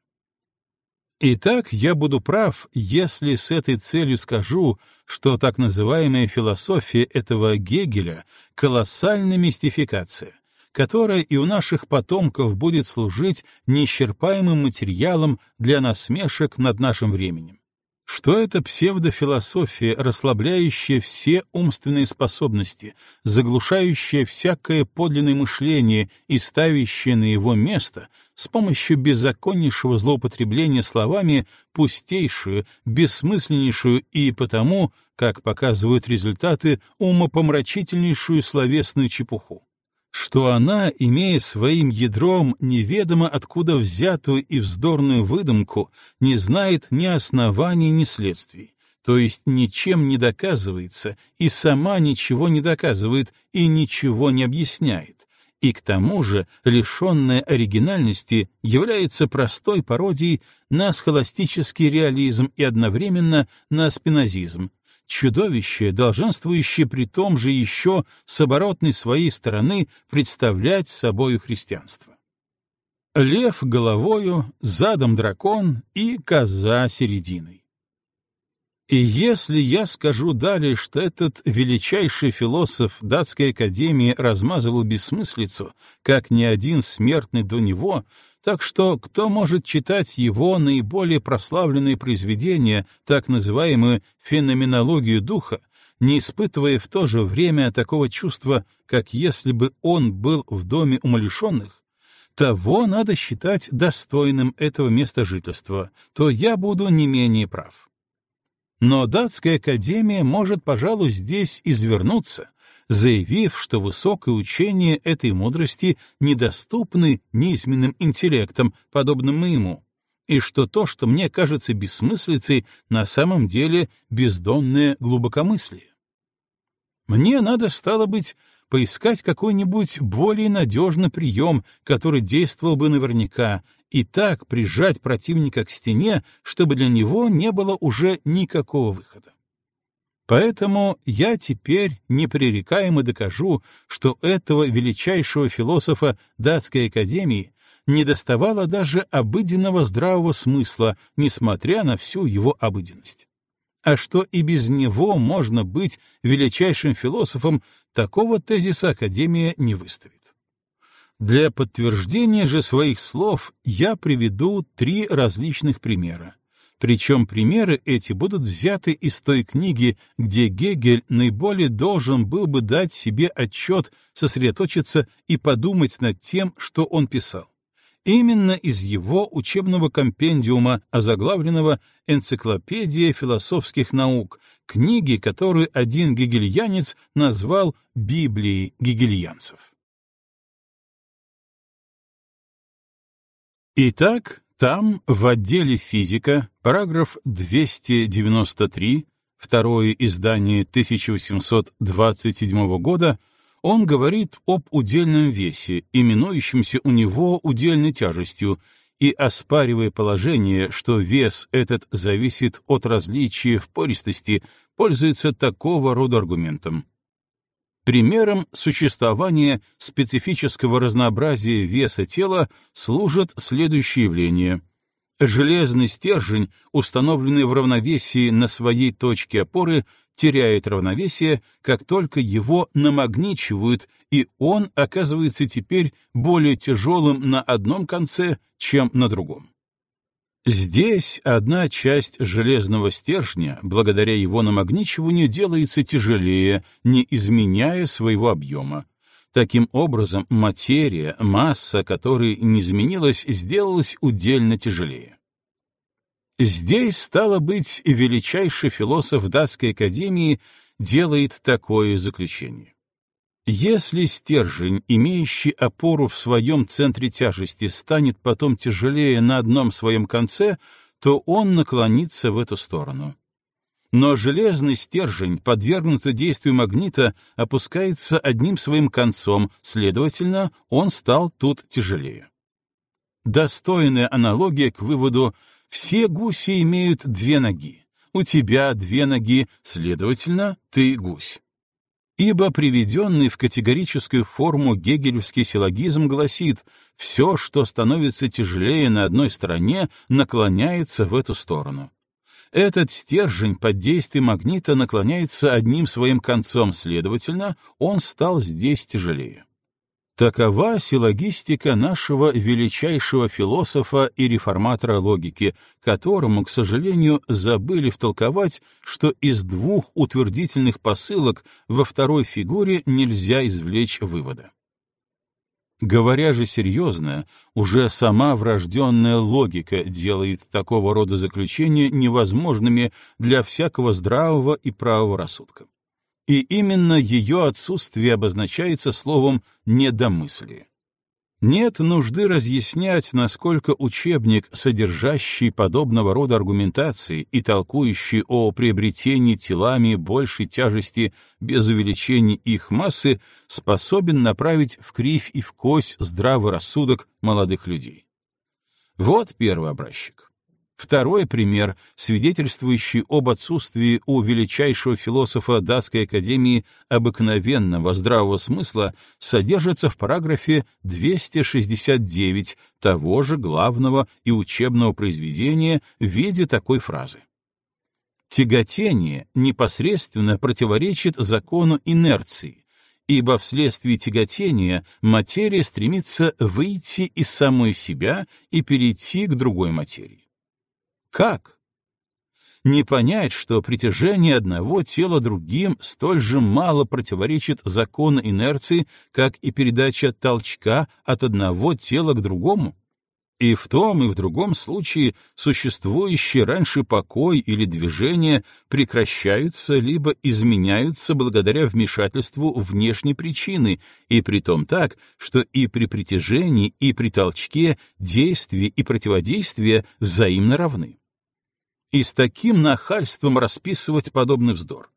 Итак, я буду прав, если с этой целью скажу, что так называемая философия этого Гегеля — колоссальная мистификация, которая и у наших потомков будет служить неисчерпаемым материалом для насмешек над нашим временем что это псевдофилософия, расслабляющая все умственные способности, заглушающая всякое подлинное мышление и ставящая на его место с помощью беззаконнейшего злоупотребления словами пустейшую, бессмысленнейшую и потому, как показывают результаты, умопомрачительнейшую словесную чепуху что она, имея своим ядром неведомо откуда взятую и вздорную выдумку, не знает ни оснований, ни следствий, то есть ничем не доказывается и сама ничего не доказывает и ничего не объясняет, и к тому же, лишенная оригинальности, является простой пародией на схоластический реализм и одновременно на спинозизм, чудовище, долженствующее при том же еще с оборотной своей стороны представлять собою христианство. Лев головою, задом дракон и коза серединой. И если я скажу далее, что этот величайший философ датской академии размазывал бессмыслицу, как ни один смертный до него, так что кто может читать его наиболее прославленные произведения, так называемую феноменологию духа, не испытывая в то же время такого чувства, как если бы он был в доме умалишенных, того надо считать достойным этого места жительства, то я буду не менее прав. Но датская академия может, пожалуй, здесь извернуться, заявив, что высокое учение этой мудрости недоступны низменным интеллектам, подобным моему, и что то, что мне кажется бессмыслицей, на самом деле бездонное глубокомыслие. Мне надо, стало быть, поискать какой-нибудь более надежный прием, который действовал бы наверняка, и так прижать противника к стене, чтобы для него не было уже никакого выхода. Поэтому я теперь непререкаемо докажу, что этого величайшего философа датской академии не доставало даже обыденного здравого смысла, несмотря на всю его обыденность а что и без него можно быть величайшим философом, такого тезиса Академия не выставит. Для подтверждения же своих слов я приведу три различных примера. Причем примеры эти будут взяты из той книги, где Гегель наиболее должен был бы дать себе отчет, сосредоточиться и подумать над тем, что он писал именно из его учебного компендиума, озаглавленного «Энциклопедия философских наук», книги, которую один гегельянец назвал «Библией гегельянцев». Итак, там, в отделе «Физика», параграф 293, второе издание 1827 года, он говорит об удельном весе, именующемся у него удельной тяжестью, и, оспаривая положение, что вес этот зависит от различия в пористости, пользуется такого рода аргументом. Примером существования специфического разнообразия веса тела служат следующие явления — Железный стержень, установленный в равновесии на своей точке опоры, теряет равновесие, как только его намагничивают, и он оказывается теперь более тяжелым на одном конце, чем на другом. Здесь одна часть железного стержня, благодаря его намагничиванию, делается тяжелее, не изменяя своего объема, Таким образом, материя, масса которой не изменилась, сделалась удельно тяжелее. Здесь, стало быть, величайший философ датской академии делает такое заключение. Если стержень, имеющий опору в своем центре тяжести, станет потом тяжелее на одном своем конце, то он наклонится в эту сторону. Но железный стержень, подвергнутый действию магнита, опускается одним своим концом, следовательно, он стал тут тяжелее. Достойная аналогия к выводу «все гуси имеют две ноги, у тебя две ноги, следовательно, ты гусь». Ибо приведенный в категорическую форму гегелевский силлогизм гласит «все, что становится тяжелее на одной стороне, наклоняется в эту сторону». Этот стержень под действием магнита наклоняется одним своим концом, следовательно, он стал здесь тяжелее. Такова силлогистика нашего величайшего философа и реформатора логики, которому, к сожалению, забыли втолковать, что из двух утвердительных посылок во второй фигуре нельзя извлечь вывода. Говоря же серьезно, уже сама врожденная логика делает такого рода заключения невозможными для всякого здравого и правого рассудка. И именно ее отсутствие обозначается словом «недомыслие». Нет нужды разъяснять, насколько учебник, содержащий подобного рода аргументации и толкующий о приобретении телами большей тяжести без увеличения их массы, способен направить в кривь и в кось здравый рассудок молодых людей. Вот первый образчик. Второй пример, свидетельствующий об отсутствии у величайшего философа датской академии обыкновенного здравого смысла, содержится в параграфе 269 того же главного и учебного произведения в виде такой фразы. Тяготение непосредственно противоречит закону инерции, ибо вследствие тяготения материя стремится выйти из самой себя и перейти к другой материи. Как? Не понять, что притяжение одного тела другим столь же мало противоречит закону инерции, как и передача толчка от одного тела к другому? И в том и в другом случае существующий раньше покой или движение прекращаются либо изменяются благодаря вмешательству внешней причины, и при том так, что и при притяжении, и при толчке действие и противодействие взаимно равны и с таким нахальством расписывать подобный вздор.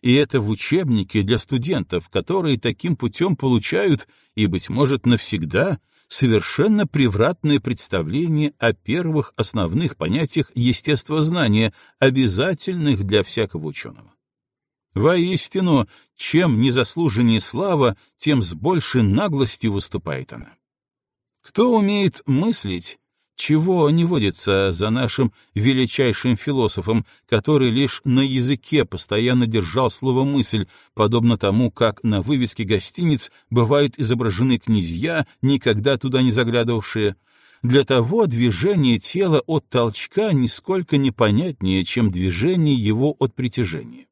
И это в учебнике для студентов, которые таким путем получают, и, быть может, навсегда, совершенно превратное представление о первых основных понятиях естествознания, обязательных для всякого ученого. Воистину, чем незаслуженнее слава, тем с большей наглостью выступает она. Кто умеет мыслить, чего не водится за нашим величайшим философом, который лишь на языке постоянно держал слово «мысль», подобно тому, как на вывеске гостиниц бывают изображены князья, никогда туда не заглядывавшие. Для того движение тела от толчка нисколько непонятнее, чем движение его от притяжения.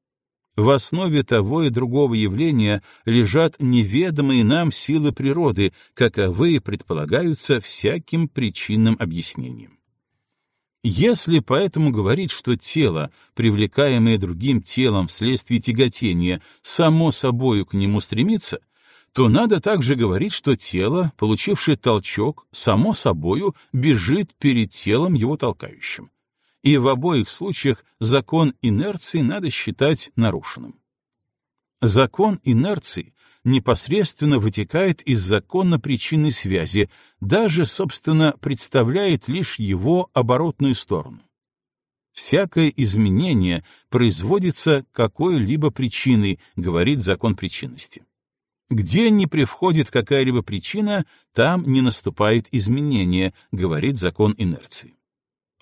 В основе того и другого явления лежат неведомые нам силы природы, каковы предполагаются всяким причинным объяснением. Если поэтому говорить, что тело, привлекаемое другим телом вследствие тяготения, само собою к нему стремится, то надо также говорить, что тело, получившее толчок, само собою бежит перед телом его толкающим и в обоих случаях закон инерции надо считать нарушенным. Закон инерции непосредственно вытекает из закона причинной связи, даже, собственно, представляет лишь его оборотную сторону. Всякое изменение производится какой-либо причиной, говорит закон причинности. Где не привходит какая-либо причина, там не наступает изменение, говорит закон инерции.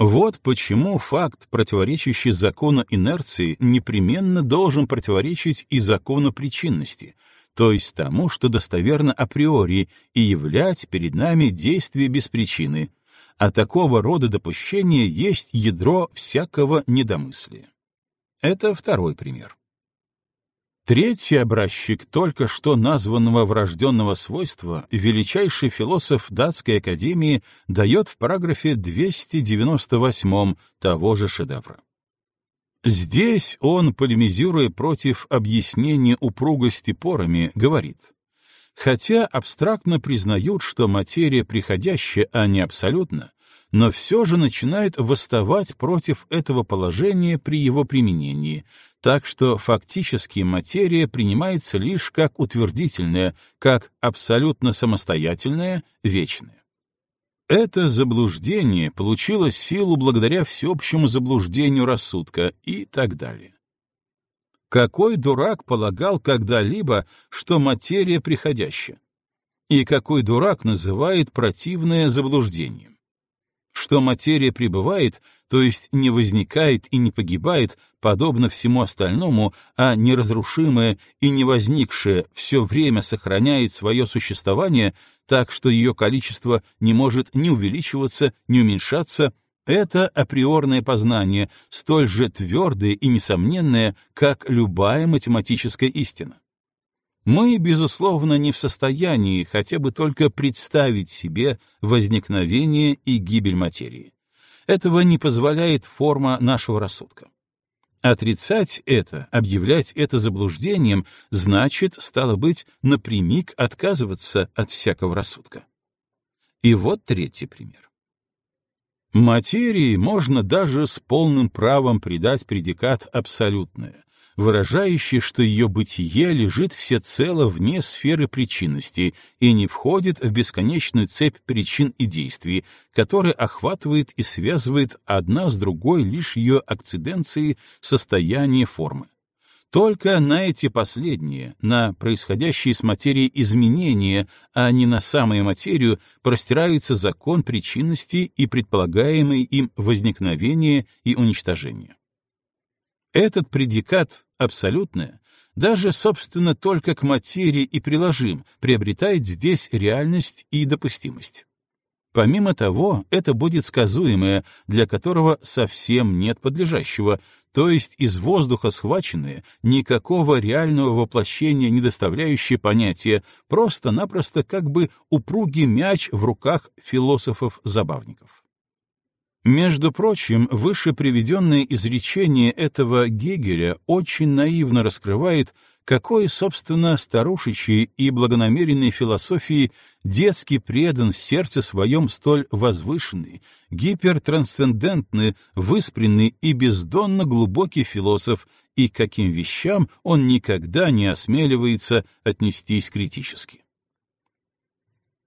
Вот почему факт, противоречащий закону инерции, непременно должен противоречить и закону причинности, то есть тому, что достоверно априори, и являть перед нами действие без причины, а такого рода допущение есть ядро всякого недомыслия. Это второй пример. Третий образчик только что названного врожденного свойства величайший философ датской академии дает в параграфе 298 того же шедевра. Здесь он, полемизируя против объяснения упругости порами, говорит, хотя абстрактно признают, что материя приходящая, а не абсолютно, но все же начинает восставать против этого положения при его применении, так что фактически материя принимается лишь как утвердительная, как абсолютно самостоятельная, вечная. Это заблуждение получило силу благодаря всеобщему заблуждению рассудка и так далее. Какой дурак полагал когда-либо, что материя приходящая? И какой дурак называет противное заблуждением? Что материя пребывает, то есть не возникает и не погибает, подобно всему остальному, а неразрушимое и не возникшее все время сохраняет свое существование, так что ее количество не может ни увеличиваться, ни уменьшаться, это априорное познание, столь же твердое и несомненное, как любая математическая истина. Мы, безусловно, не в состоянии хотя бы только представить себе возникновение и гибель материи. Этого не позволяет форма нашего рассудка. Отрицать это, объявлять это заблуждением, значит, стало быть, напрямик отказываться от всякого рассудка. И вот третий пример. Материи можно даже с полным правом придать предикат «абсолютное», выражающий, что ее бытие лежит всецело вне сферы причинности и не входит в бесконечную цепь причин и действий, которая охватывает и связывает одна с другой лишь ее акциденции состояние формы. Только на эти последние, на происходящие с материей изменения, а не на самую материю, простирается закон причинности и предполагаемое им возникновение и уничтожение. Этот предикат абсолютное, даже, собственно, только к материи и приложим, приобретает здесь реальность и допустимость. Помимо того, это будет сказуемое, для которого совсем нет подлежащего, то есть из воздуха схваченное, никакого реального воплощения не доставляющее понятие, просто-напросто как бы упругий мяч в руках философов-забавников. Между прочим, выше приведенное изречение этого Гегеля очень наивно раскрывает, какой, собственно, старушечьей и благонамеренной философии детски предан в сердце своем столь возвышенный, гипертрансцендентный, выспренный и бездонно глубокий философ, и каким вещам он никогда не осмеливается отнестись критически.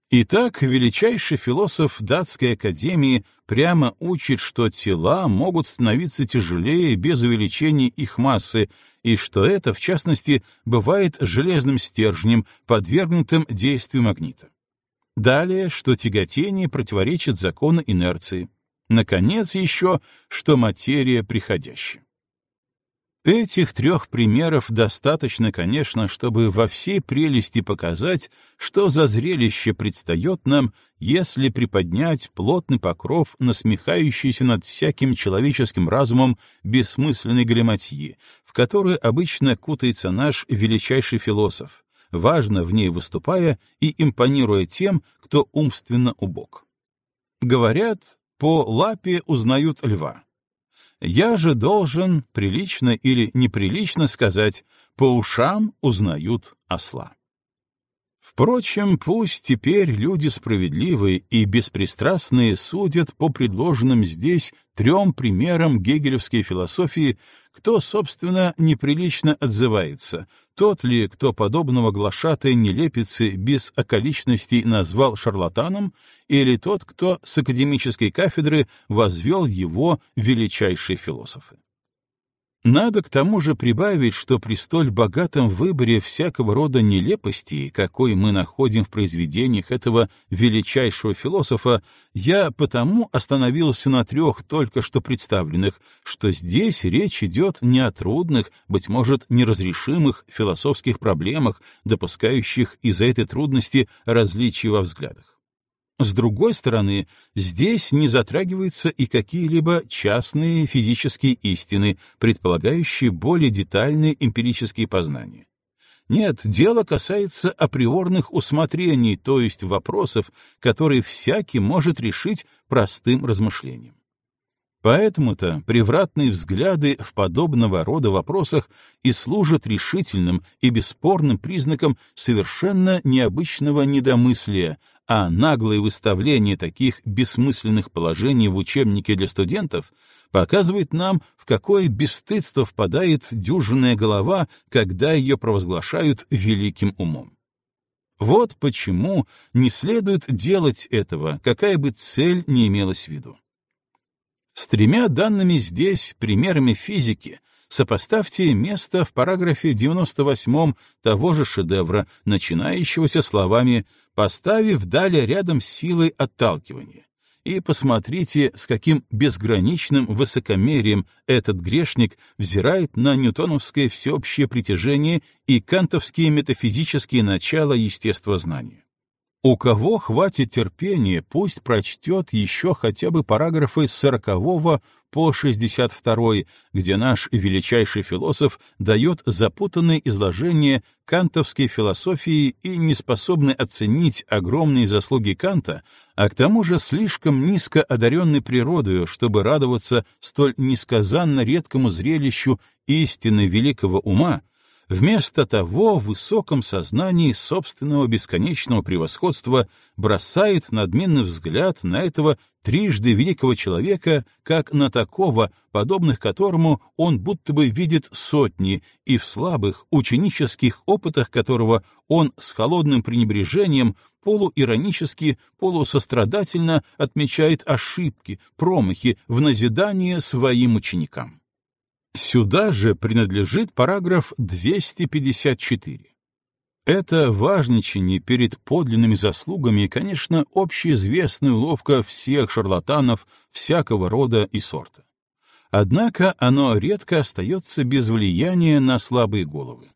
Итак, величайший философ датской академии прямо учит, что тела могут становиться тяжелее без увеличения их массы, и что это, в частности, бывает железным стержнем, подвергнутым действию магнита. Далее, что тяготение противоречит закону инерции. Наконец, еще, что материя приходящая. Этих трех примеров достаточно, конечно, чтобы во всей прелести показать, что за зрелище предстает нам, если приподнять плотный покров, насмехающийся над всяким человеческим разумом бессмысленной галиматьи, в которую обычно кутается наш величайший философ, важно в ней выступая и импонируя тем, кто умственно убог. Говорят, по лапе узнают льва. Я же должен, прилично или неприлично сказать, по ушам узнают осла. Впрочем, пусть теперь люди справедливые и беспристрастные судят по предложенным здесь трем примерам гегелевской философии, кто, собственно, неприлично отзывается, тот ли, кто подобного глашатой нелепицы без околичностей назвал шарлатаном, или тот, кто с академической кафедры возвел его величайшие философы. Надо к тому же прибавить, что при столь богатом выборе всякого рода нелепостей, какой мы находим в произведениях этого величайшего философа, я потому остановился на трех только что представленных, что здесь речь идет не о трудных, быть может, неразрешимых философских проблемах, допускающих из-за этой трудности различия во взглядах. С другой стороны, здесь не затрагиваются и какие-либо частные физические истины, предполагающие более детальные эмпирические познания. Нет, дело касается априорных усмотрений, то есть вопросов, которые всякий может решить простым размышлением. Поэтому-то превратные взгляды в подобного рода вопросах и служат решительным и бесспорным признаком совершенно необычного недомыслия, а наглое выставление таких бессмысленных положений в учебнике для студентов показывает нам, в какое бесстыдство впадает дюжинная голова, когда ее провозглашают великим умом. Вот почему не следует делать этого, какая бы цель не имелась в виду. С тремя данными здесь примерами физики сопоставьте место в параграфе 98 того же шедевра, начинающегося словами «поставив далее рядом силой отталкивания», и посмотрите, с каким безграничным высокомерием этот грешник взирает на ньютоновское всеобщее притяжение и кантовские метафизические начала естествознания. У кого хватит терпения, пусть прочтет еще хотя бы параграфы с 40 по 62, где наш величайший философ дает запутанное изложение кантовской философии и не способный оценить огромные заслуги Канта, а к тому же слишком низко одаренный природою, чтобы радоваться столь несказанно редкому зрелищу истины великого ума, вместо того в высоком сознании собственного бесконечного превосходства бросает надменный взгляд на этого трижды великого человека, как на такого, подобных которому он будто бы видит сотни, и в слабых ученических опытах которого он с холодным пренебрежением полуиронически, полусострадательно отмечает ошибки, промахи в назидание своим ученикам. Сюда же принадлежит параграф 254. Это важничание перед подлинными заслугами, конечно, общеизвестная уловка всех шарлатанов всякого рода и сорта. Однако оно редко остается без влияния на слабые головы.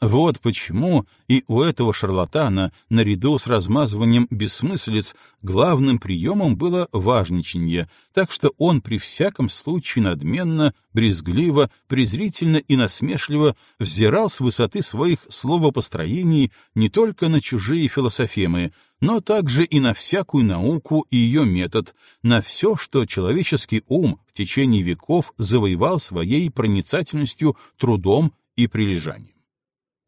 Вот почему и у этого шарлатана, наряду с размазыванием бессмыслиц, главным приемом было важничанье, так что он при всяком случае надменно, брезгливо, презрительно и насмешливо взирал с высоты своих словопостроений не только на чужие философемы, но также и на всякую науку и ее метод, на все, что человеческий ум в течение веков завоевал своей проницательностью, трудом и прилежанием.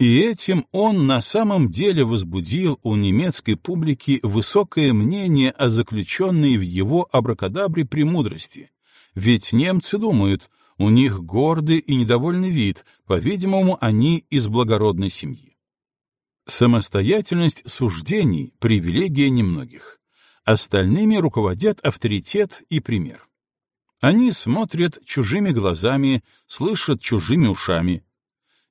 И этим он на самом деле возбудил у немецкой публики высокое мнение о заключенной в его абракадабре премудрости. Ведь немцы думают, у них гордый и недовольный вид, по-видимому, они из благородной семьи. Самостоятельность суждений — привилегия немногих. Остальными руководят авторитет и пример. Они смотрят чужими глазами, слышат чужими ушами,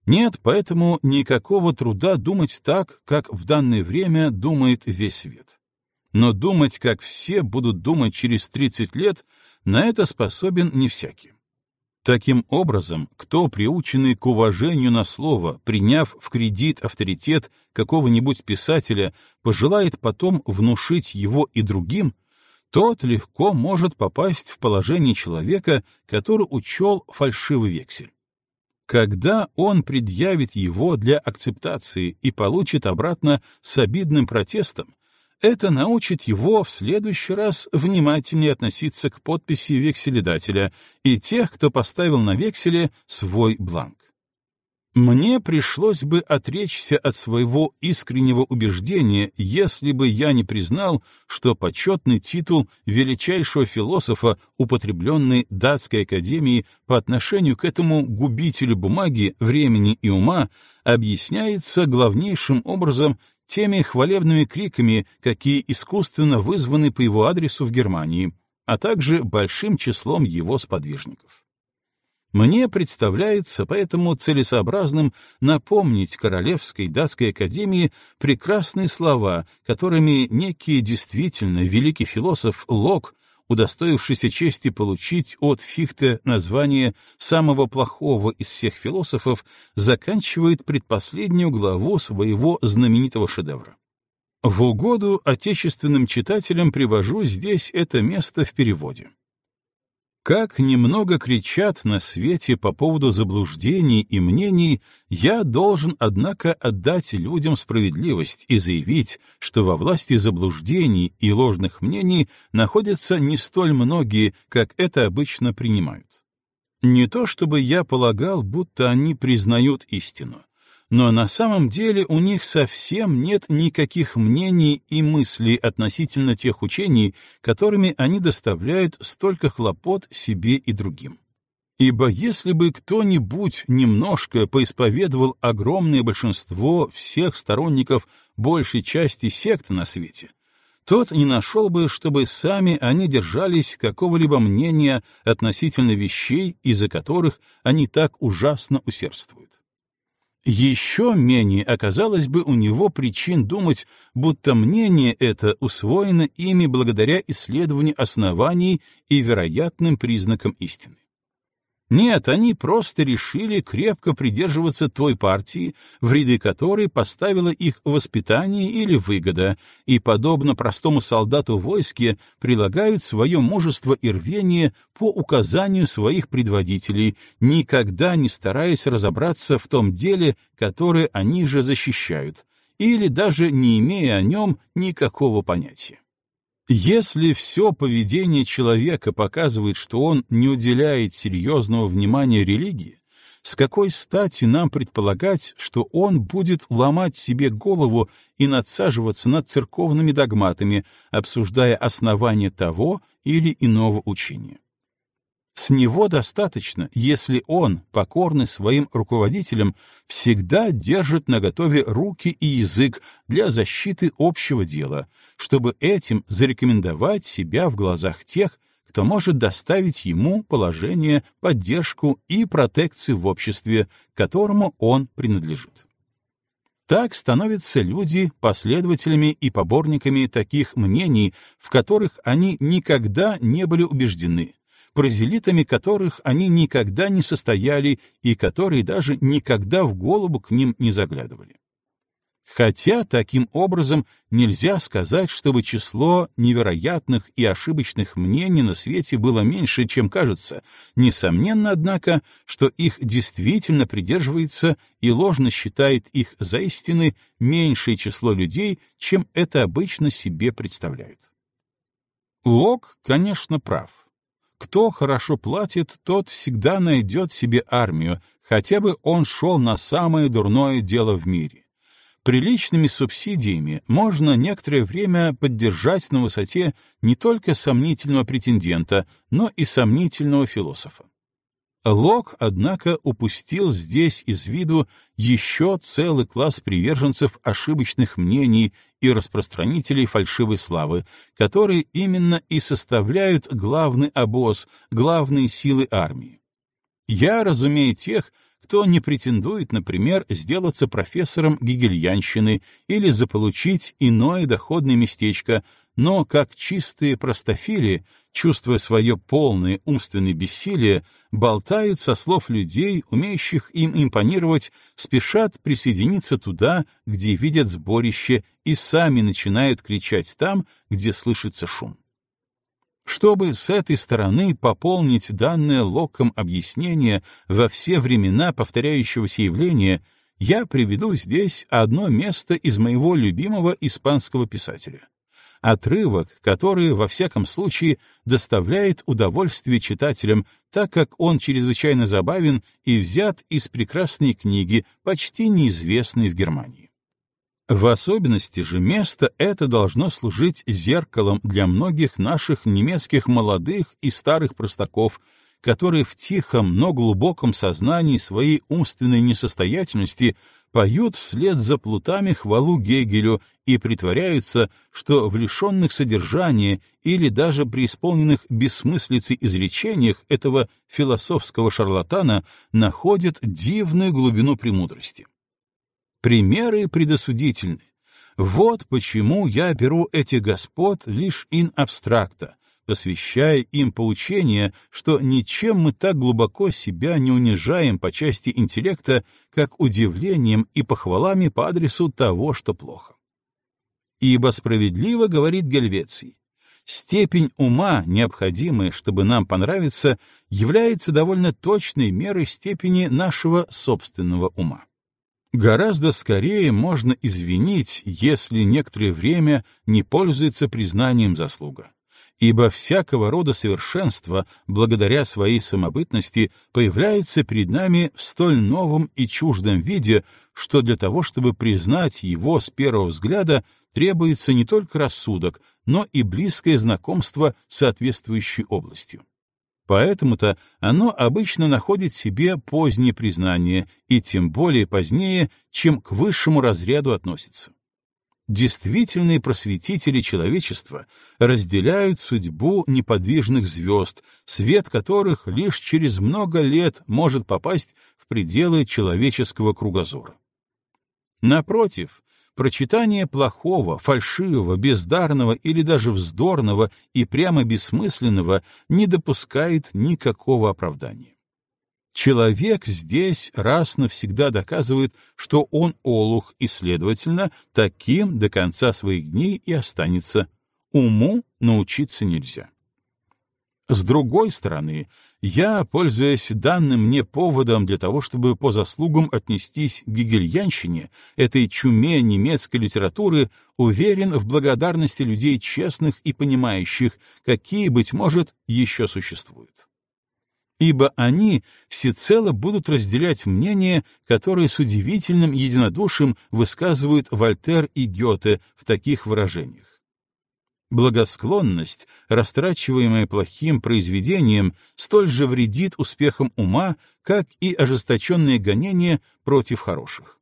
нет поэтому никакого труда думать так, как в данное время думает весь свет. Но думать, как все будут думать через 30 лет, на это способен не всякий. Таким образом, кто, приученный к уважению на слово, приняв в кредит авторитет какого-нибудь писателя, пожелает потом внушить его и другим, тот легко может попасть в положение человека, который учел фальшивый вексель. Когда он предъявит его для акцептации и получит обратно с обидным протестом, это научит его в следующий раз внимательнее относиться к подписи векселедателя и тех, кто поставил на векселе свой бланк. Мне пришлось бы отречься от своего искреннего убеждения, если бы я не признал, что почетный титул величайшего философа, употребленный датской академией по отношению к этому губителю бумаги, времени и ума, объясняется главнейшим образом теми хвалебными криками, какие искусственно вызваны по его адресу в Германии, а также большим числом его сподвижников. Мне представляется поэтому целесообразным напомнить Королевской датской академии прекрасные слова, которыми некий действительно великий философ Лок, удостоившийся чести получить от Фихте название самого плохого из всех философов, заканчивает предпоследнюю главу своего знаменитого шедевра. В угоду отечественным читателям привожу здесь это место в переводе. Как немного кричат на свете по поводу заблуждений и мнений, я должен, однако, отдать людям справедливость и заявить, что во власти заблуждений и ложных мнений находятся не столь многие, как это обычно принимают. Не то чтобы я полагал, будто они признают истину но на самом деле у них совсем нет никаких мнений и мыслей относительно тех учений, которыми они доставляют столько хлопот себе и другим. Ибо если бы кто-нибудь немножко поисповедовал огромное большинство всех сторонников большей части сект на свете, тот не нашел бы, чтобы сами они держались какого-либо мнения относительно вещей, из-за которых они так ужасно усердствуют. Еще менее оказалось бы у него причин думать, будто мнение это усвоено ими благодаря исследованию оснований и вероятным признакам истины. Нет, они просто решили крепко придерживаться той партии, в ряды которой поставила их воспитание или выгода, и, подобно простому солдату в войске, прилагают свое мужество и рвение по указанию своих предводителей, никогда не стараясь разобраться в том деле, которое они же защищают, или даже не имея о нем никакого понятия. Если все поведение человека показывает, что он не уделяет серьезного внимания религии, с какой стати нам предполагать, что он будет ломать себе голову и надсаживаться над церковными догматами, обсуждая основания того или иного учения? С него достаточно, если он, покорный своим руководителям, всегда держит наготове руки и язык для защиты общего дела, чтобы этим зарекомендовать себя в глазах тех, кто может доставить ему положение, поддержку и протекцию в обществе, которому он принадлежит. Так становятся люди последователями и поборниками таких мнений, в которых они никогда не были убеждены, прозелитами которых они никогда не состояли и которые даже никогда в голову к ним не заглядывали. Хотя таким образом нельзя сказать, чтобы число невероятных и ошибочных мнений на свете было меньше, чем кажется, несомненно, однако, что их действительно придерживается и ложно считает их за истины меньшее число людей, чем это обычно себе представляют. Лок, конечно, прав. Кто хорошо платит, тот всегда найдет себе армию, хотя бы он шел на самое дурное дело в мире. Приличными субсидиями можно некоторое время поддержать на высоте не только сомнительного претендента, но и сомнительного философа. Лок, однако, упустил здесь из виду еще целый класс приверженцев ошибочных мнений и распространителей фальшивой славы, которые именно и составляют главный обоз, главные силы армии. Я разумею тех, кто не претендует, например, сделаться профессором гегельянщины или заполучить иное доходное местечко, но как чистые простофили, чувствуя свое полное умственное бессилие, болтают со слов людей, умеющих им импонировать, спешат присоединиться туда, где видят сборище, и сами начинают кричать там, где слышится шум. Чтобы с этой стороны пополнить данное Локом объяснение во все времена повторяющегося явления, я приведу здесь одно место из моего любимого испанского писателя — отрывок, который, во всяком случае, доставляет удовольствие читателям, так как он чрезвычайно забавен и взят из прекрасной книги, почти неизвестной в Германии. В особенности же место это должно служить зеркалом для многих наших немецких молодых и старых простаков, которые в тихом, но глубоком сознании своей умственной несостоятельности поют вслед за плутами хвалу Гегелю и притворяются, что в лишенных содержания или даже при исполненных бессмыслицей изречениях этого философского шарлатана находят дивную глубину премудрости. Примеры предосудительны. Вот почему я беру этих господ лишь ин абстракта, посвящая им поучение, что ничем мы так глубоко себя не унижаем по части интеллекта, как удивлением и похвалами по адресу того, что плохо. Ибо справедливо говорит Гельвеций, степень ума, необходимая, чтобы нам понравиться, является довольно точной мерой степени нашего собственного ума. Гораздо скорее можно извинить, если некоторое время не пользуется признанием заслуга ибо всякого рода совершенство, благодаря своей самобытности, появляется перед нами в столь новом и чуждом виде, что для того, чтобы признать его с первого взгляда, требуется не только рассудок, но и близкое знакомство с соответствующей областью. Поэтому-то оно обычно находит себе позднее признание, и тем более позднее, чем к высшему разряду относится. Действительные просветители человечества разделяют судьбу неподвижных звезд, свет которых лишь через много лет может попасть в пределы человеческого кругозора. Напротив, прочитание плохого, фальшивого, бездарного или даже вздорного и прямо бессмысленного не допускает никакого оправдания. Человек здесь раз навсегда доказывает, что он олух и, следовательно, таким до конца своих дней и останется. Уму научиться нельзя. С другой стороны, я, пользуясь данным мне поводом для того, чтобы по заслугам отнестись к гегельянщине, этой чуме немецкой литературы, уверен в благодарности людей честных и понимающих, какие, быть может, еще существуют ибо они всецело будут разделять мнение, которое с удивительным единодушием высказывают Вольтер и Гёте в таких выражениях. Благосклонность, растрачиваемая плохим произведением, столь же вредит успехам ума, как и ожесточенные гонения против хороших.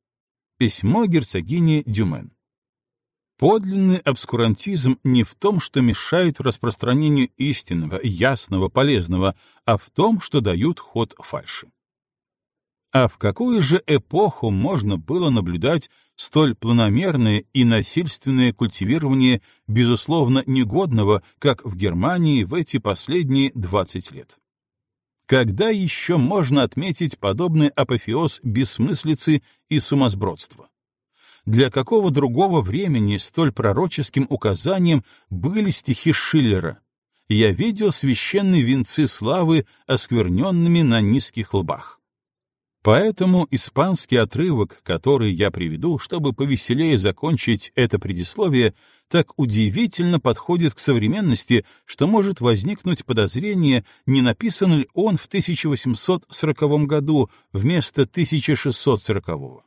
Письмо герцогини Дюмен. Подлинный обскурантизм не в том, что мешает распространению истинного, ясного, полезного, а в том, что дают ход фальши. А в какую же эпоху можно было наблюдать столь планомерное и насильственное культивирование безусловно негодного, как в Германии в эти последние 20 лет? Когда еще можно отметить подобный апофеоз бессмыслицы и сумасбродства? Для какого другого времени столь пророческим указанием были стихи Шиллера? Я видел священные венцы славы, оскверненными на низких лбах. Поэтому испанский отрывок, который я приведу, чтобы повеселее закончить это предисловие, так удивительно подходит к современности, что может возникнуть подозрение, не написан ли он в 1840 году вместо 1640 -го.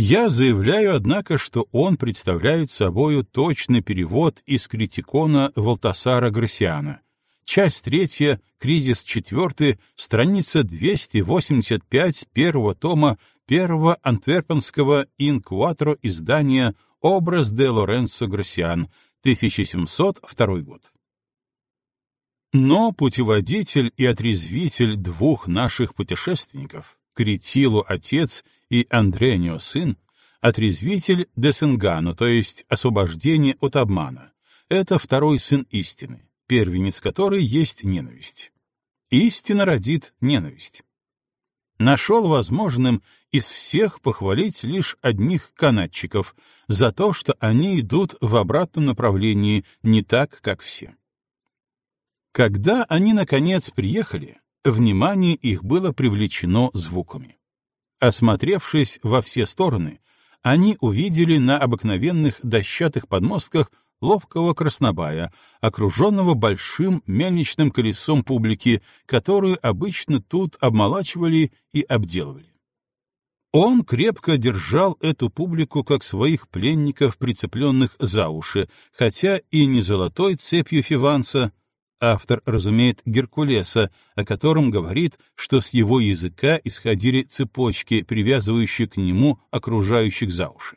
Я заявляю, однако, что он представляет собою точный перевод из критикона Валтасара Грасиана. Часть третья, кризис четвертый, страница 285 первого тома первого антверпенского инкуатро издания «Образ де Лоренцо Грасиан», 1702 год. Но путеводитель и отрезвитель двух наших путешественников, Критилу отец и Андренио сын, отрезвитель Десенгану, то есть освобождение от обмана. Это второй сын истины, первенец которой есть ненависть. Истина родит ненависть. Нашел возможным из всех похвалить лишь одних канатчиков за то, что они идут в обратном направлении не так, как все. Когда они, наконец, приехали, внимание их было привлечено звуками. Осмотревшись во все стороны, они увидели на обыкновенных дощатых подмостках ловкого краснобая, окруженного большим мельничным колесом публики, которую обычно тут обмолачивали и обделывали. Он крепко держал эту публику как своих пленников, прицепленных за уши, хотя и не золотой цепью Фиванса, Автор разумеет Геркулеса, о котором говорит, что с его языка исходили цепочки, привязывающие к нему окружающих за уши.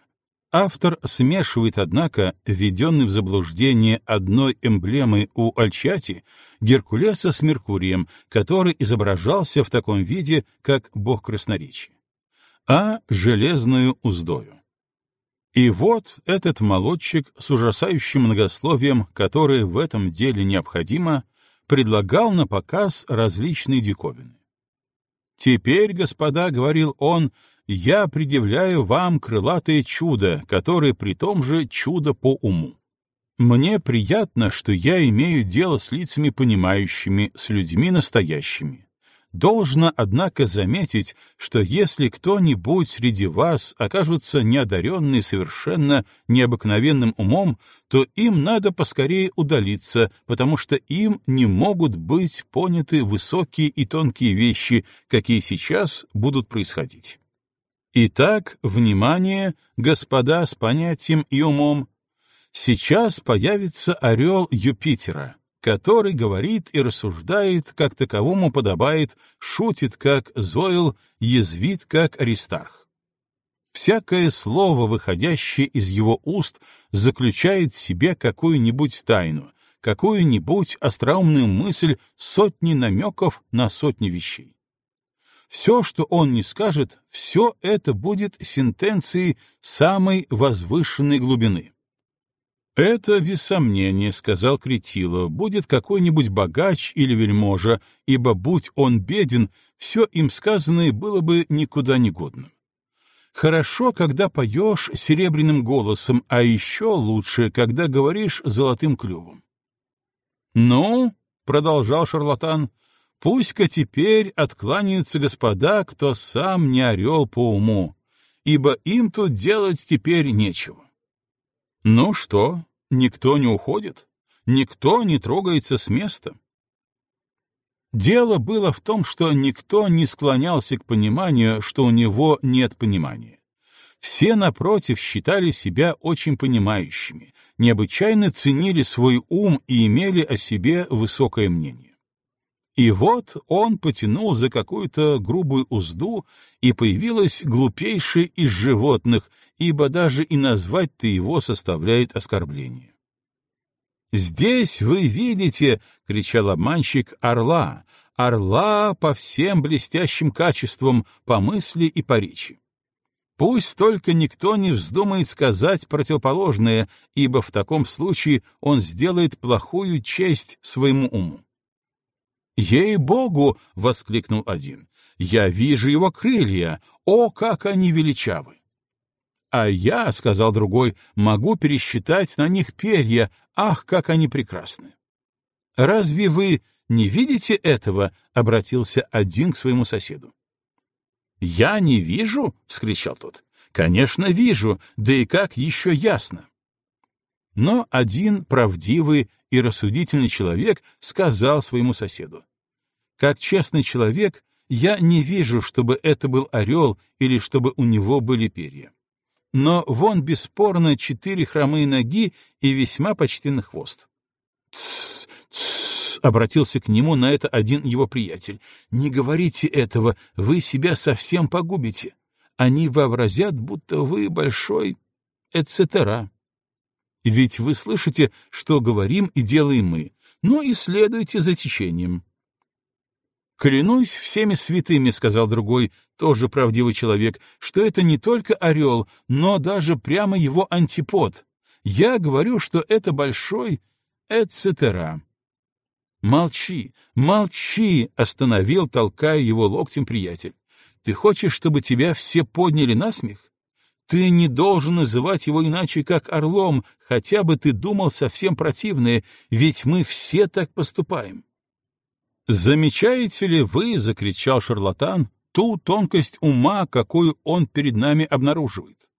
Автор смешивает, однако, введенный в заблуждение одной эмблемой у Альчати, Геркулеса с Меркурием, который изображался в таком виде, как бог красноречия, а железную уздою. И вот этот молодчик с ужасающим многословием, которое в этом деле необходимо, предлагал на показ различные диковины. «Теперь, господа, — говорил он, — я предъявляю вам крылатое чудо, которое при том же чудо по уму. Мне приятно, что я имею дело с лицами понимающими, с людьми настоящими. Должно, однако, заметить, что если кто-нибудь среди вас окажется неодаренный совершенно необыкновенным умом, то им надо поскорее удалиться, потому что им не могут быть поняты высокие и тонкие вещи, какие сейчас будут происходить. Итак, внимание, господа с понятием и умом, сейчас появится орел Юпитера — который говорит и рассуждает, как таковому подобает, шутит, как Зоил, язвит, как Аристарх. Всякое слово, выходящее из его уст, заключает в себе какую-нибудь тайну, какую-нибудь остроумную мысль сотни намеков на сотни вещей. Все, что он не скажет, все это будет сентенцией самой возвышенной глубины. «Это, без сомнения, — сказал Кретило, — будет какой-нибудь богач или вельможа, ибо, будь он беден, все им сказанное было бы никуда не годным. Хорошо, когда поешь серебряным голосом, а еще лучше, когда говоришь золотым клювом. «Ну, — продолжал шарлатан, — пусть-ка теперь откланяются господа, кто сам не орел по уму, ибо им тут делать теперь нечего. Ну что, никто не уходит? Никто не трогается с места? Дело было в том, что никто не склонялся к пониманию, что у него нет понимания. Все, напротив, считали себя очень понимающими, необычайно ценили свой ум и имели о себе высокое мнение. И вот он потянул за какую-то грубую узду, и появилось глупейшее из животных, ибо даже и назвать-то его составляет оскорбление. «Здесь вы видите, — кричал обманщик, — орла, орла по всем блестящим качествам, по мысли и по речи. Пусть только никто не вздумает сказать противоположное, ибо в таком случае он сделает плохую честь своему уму. «Ей-богу!» — воскликнул один. «Я вижу его крылья! О, как они величавы!» «А я, — сказал другой, — могу пересчитать на них перья, ах, как они прекрасны!» «Разве вы не видите этого?» — обратился один к своему соседу. «Я не вижу?» — вскричал тот. «Конечно, вижу, да и как еще ясно!» Но один правдивый и рассудительный человек сказал своему соседу. «Как честный человек, я не вижу, чтобы это был орел или чтобы у него были перья. Но вон бесспорно четыре хромые ноги и весьма почтенный хвост. «Тссс, тссс!» — обратился к нему на это один его приятель. «Не говорите этого, вы себя совсем погубите. Они вообразят, будто вы большой, эцетера. Ведь вы слышите, что говорим и делаем мы, ну и следуйте за течением». «Клянусь всеми святыми», — сказал другой, тоже правдивый человек, «что это не только орел, но даже прямо его антипод. Я говорю, что это большой эцетера». «Молчи, молчи!» — остановил, толкая его локтем приятель. «Ты хочешь, чтобы тебя все подняли на смех? Ты не должен называть его иначе, как орлом, хотя бы ты думал совсем противное, ведь мы все так поступаем». «Замечаете ли вы, — закричал шарлатан, — ту тонкость ума, какую он перед нами обнаруживает?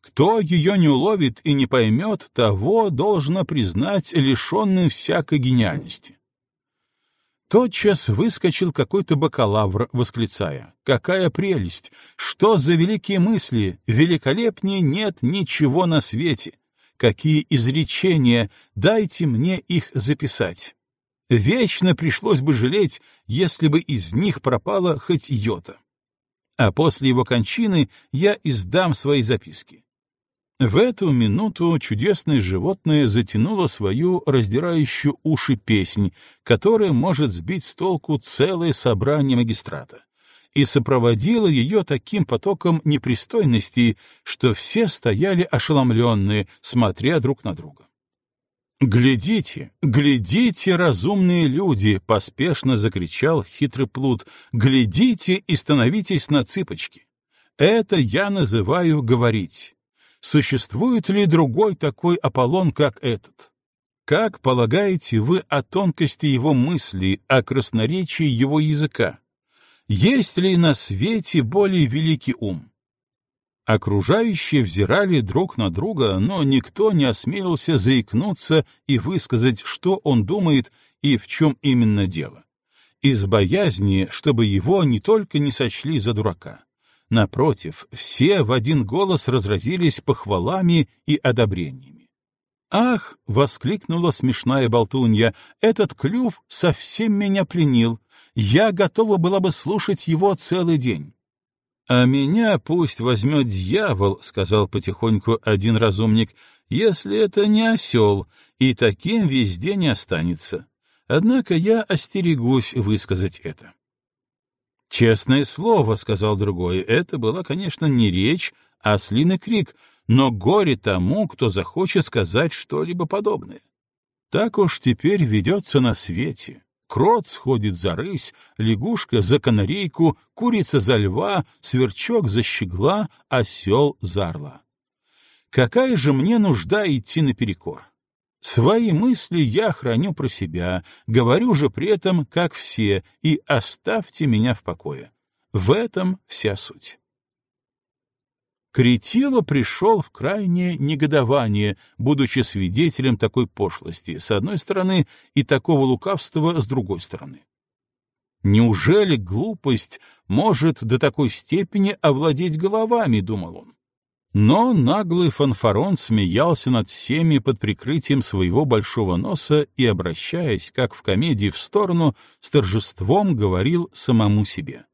Кто ее не уловит и не поймет, того должно признать лишенным всякой гениальности». Тотчас выскочил какой-то бакалавр, восклицая. «Какая прелесть! Что за великие мысли! Великолепнее нет ничего на свете! Какие изречения! Дайте мне их записать!» Вечно пришлось бы жалеть, если бы из них пропала хоть йота. А после его кончины я издам свои записки. В эту минуту чудесное животное затянуло свою раздирающую уши песнь, которая может сбить с толку целое собрание магистрата, и сопроводило ее таким потоком непристойностей, что все стояли ошеломленные, смотря друг на друга. «Глядите, глядите, разумные люди!» — поспешно закричал хитрый плут. «Глядите и становитесь на цыпочки! Это я называю говорить. Существует ли другой такой Аполлон, как этот? Как полагаете вы о тонкости его мысли, о красноречии его языка? Есть ли на свете более великий ум? Окружающие взирали друг на друга, но никто не осмелился заикнуться и высказать, что он думает и в чем именно дело. Из боязни, чтобы его не только не сочли за дурака. Напротив, все в один голос разразились похвалами и одобрениями. «Ах!» — воскликнула смешная болтунья. «Этот клюв совсем меня пленил. Я готова была бы слушать его целый день. «А меня пусть возьмет дьявол», — сказал потихоньку один разумник, «если это не осел, и таким везде не останется. Однако я остерегусь высказать это». «Честное слово», — сказал другой, — «это была, конечно, не речь, а слиный крик, но горе тому, кто захочет сказать что-либо подобное. Так уж теперь ведется на свете. Крот сходит за рысь, лягушка за канарейку, курица за льва, сверчок за щегла, осел за орла. Какая же мне нужда идти наперекор? Свои мысли я храню про себя, говорю же при этом, как все, и оставьте меня в покое. В этом вся суть. Кретило пришел в крайнее негодование, будучи свидетелем такой пошлости, с одной стороны, и такого лукавства с другой стороны. Неужели глупость может до такой степени овладеть головами, думал он. Но наглый фанфарон смеялся над всеми под прикрытием своего большого носа и, обращаясь, как в комедии, в сторону, с торжеством говорил самому себе.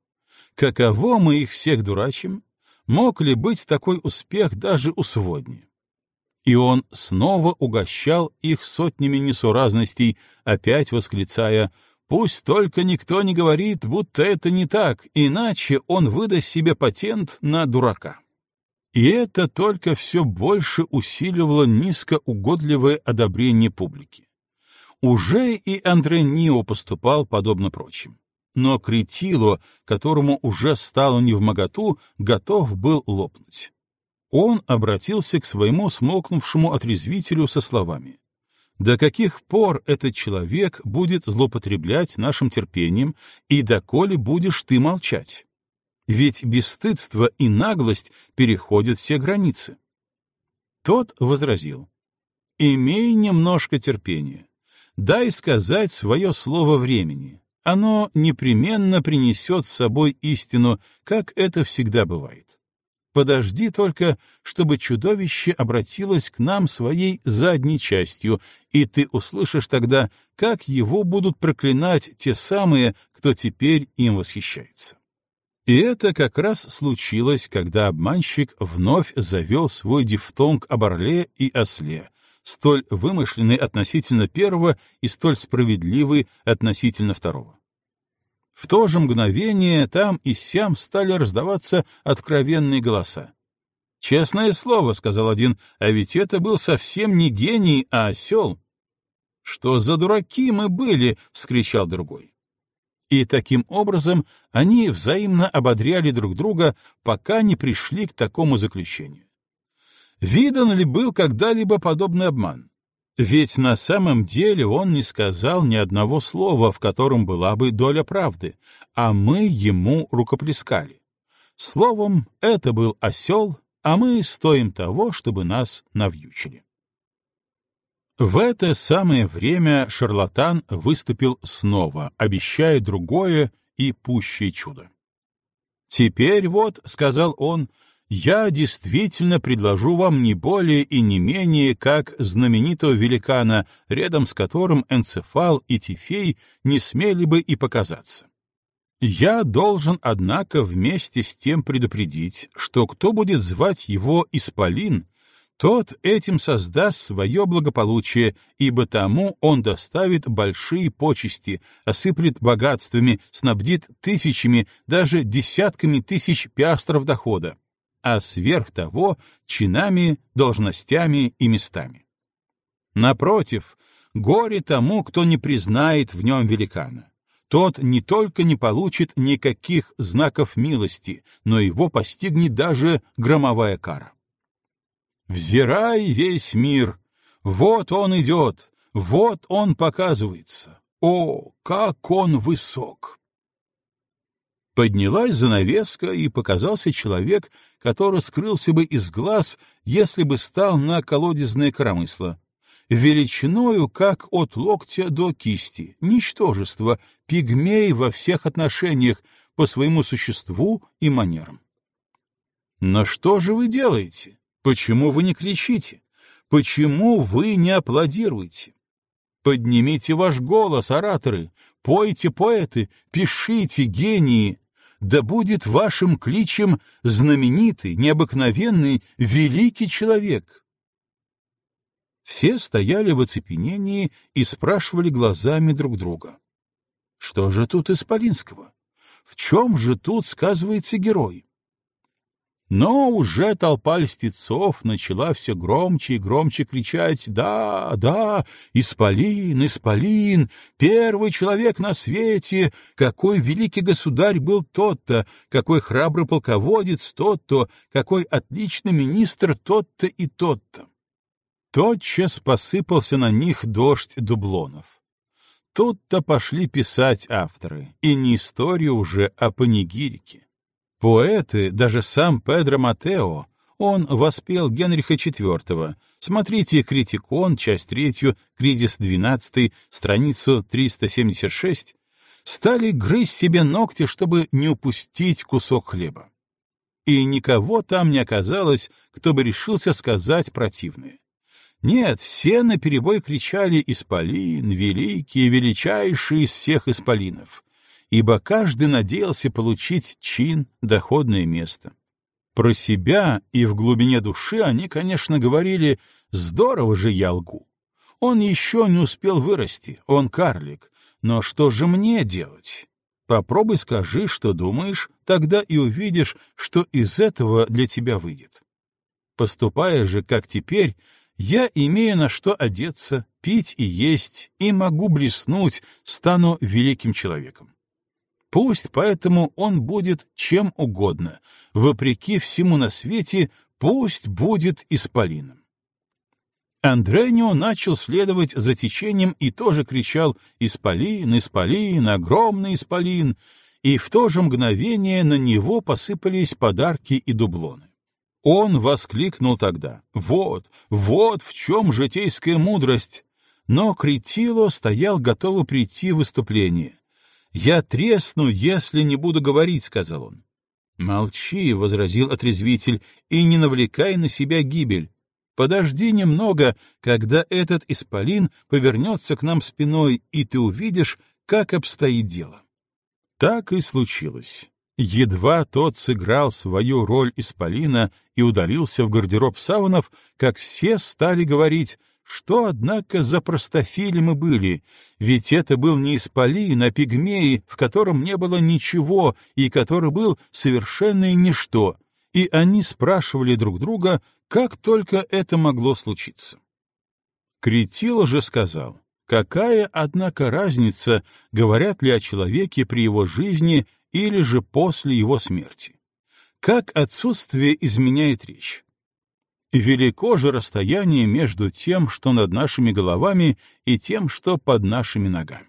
«Каково мы их всех дурачим? Мог ли быть такой успех даже у сводни? И он снова угощал их сотнями несуразностей, опять восклицая «Пусть только никто не говорит, будто это не так, иначе он выдаст себе патент на дурака». И это только все больше усиливало низкоугодливое одобрение публики. Уже и Андре Нио поступал подобно прочим но Кретило, которому уже стало невмоготу, готов был лопнуть. Он обратился к своему смолкнувшему отрезвителю со словами. «До каких пор этот человек будет злоупотреблять нашим терпением, и доколе будешь ты молчать? Ведь бесстыдство и наглость переходят все границы». Тот возразил. «Имей немножко терпения. Дай сказать свое слово времени оно непременно принесет с собой истину, как это всегда бывает. Подожди только, чтобы чудовище обратилось к нам своей задней частью, и ты услышишь тогда, как его будут проклинать те самые, кто теперь им восхищается. И это как раз случилось, когда обманщик вновь завел свой дифтонг об орле и осле, столь вымышленный относительно первого и столь справедливый относительно второго. В то же мгновение там и сям стали раздаваться откровенные голоса. «Честное слово», — сказал один, — «а ведь это был совсем не гений, а осел». «Что за дураки мы были!» — вскричал другой. И таким образом они взаимно ободряли друг друга, пока не пришли к такому заключению. Видан ли был когда-либо подобный обман? Ведь на самом деле он не сказал ни одного слова, в котором была бы доля правды, а мы ему рукоплескали. Словом, это был осел, а мы стоим того, чтобы нас навьючили. В это самое время шарлатан выступил снова, обещая другое и пущее чудо. «Теперь вот», — сказал он, — я действительно предложу вам не более и не менее, как знаменитого великана, рядом с которым энцефал и тифей не смели бы и показаться. Я должен, однако, вместе с тем предупредить, что кто будет звать его Исполин, тот этим создаст свое благополучие, ибо тому он доставит большие почести, осыплет богатствами, снабдит тысячами, даже десятками тысяч пиастров дохода, а сверх того чинами, должностями и местами. Напротив, горе тому, кто не признает в нем великана. Тот не только не получит никаких знаков милости, но его постигнет даже громовая кара. Взирай весь мир, вот он идет, вот он показывается. О, как он высок! Поднялась занавеска, и показался человек, который скрылся бы из глаз, если бы стал на колодезное коромысло. Величиною, как от локтя до кисти, ничтожество, пигмей во всех отношениях, по своему существу и манерам. Но что же вы делаете? Почему вы не кричите? Почему вы не аплодируете? Поднимите ваш голос, ораторы, пойте, поэты, пишите, гении, да будет вашим кличем знаменитый, необыкновенный, великий человек. Все стояли в оцепенении и спрашивали глазами друг друга. Что же тут исполинского? в чем же тут сказывается герой? Но уже толпа льстецов начала все громче и громче кричать «Да, да, Исполин, Исполин, первый человек на свете! Какой великий государь был тот-то, какой храбрый полководец тот-то, какой отличный министр тот-то и тот-то!» Тотчас посыпался на них дождь дублонов. Тут-то пошли писать авторы, и не историю уже, а панигирики. Поэты, даже сам Педро Матео, он воспел Генриха IV. Смотрите «Критикон», часть третью, кризис 12, страницу 376, стали грызть себе ногти, чтобы не упустить кусок хлеба. И никого там не оказалось, кто бы решился сказать противное. Нет, все наперебой кричали «Исполин, великий, величайший из всех исполинов», ибо каждый надеялся получить чин, доходное место. Про себя и в глубине души они, конечно, говорили «здорово же я лгу». Он еще не успел вырасти, он карлик, но что же мне делать? Попробуй скажи, что думаешь, тогда и увидишь, что из этого для тебя выйдет. Поступая же, как теперь, я имею на что одеться, пить и есть, и могу блеснуть, стану великим человеком. Пусть поэтому он будет чем угодно, вопреки всему на свете, пусть будет исполином. Андренио начал следовать за течением и тоже кричал «Исполин, исполин, огромный исполин!» и в то же мгновение на него посыпались подарки и дублоны. Он воскликнул тогда «Вот, вот в чем житейская мудрость!» Но Критило стоял готовый прийти в выступление. «Я тресну, если не буду говорить», — сказал он. «Молчи», — возразил отрезвитель, — «и не навлекай на себя гибель. Подожди немного, когда этот исполин повернется к нам спиной, и ты увидишь, как обстоит дело». Так и случилось. Едва тот сыграл свою роль исполина и удалился в гардероб саванов, как все стали говорить — что, однако, за простофили мы были? Ведь это был не исполин, а пигмей, в котором не было ничего и который был совершенно ничто. И они спрашивали друг друга, как только это могло случиться. Кретил же сказал, какая, однако, разница, говорят ли о человеке при его жизни или же после его смерти? Как отсутствие изменяет речь? Велико же расстояние между тем, что над нашими головами, и тем, что под нашими ногами.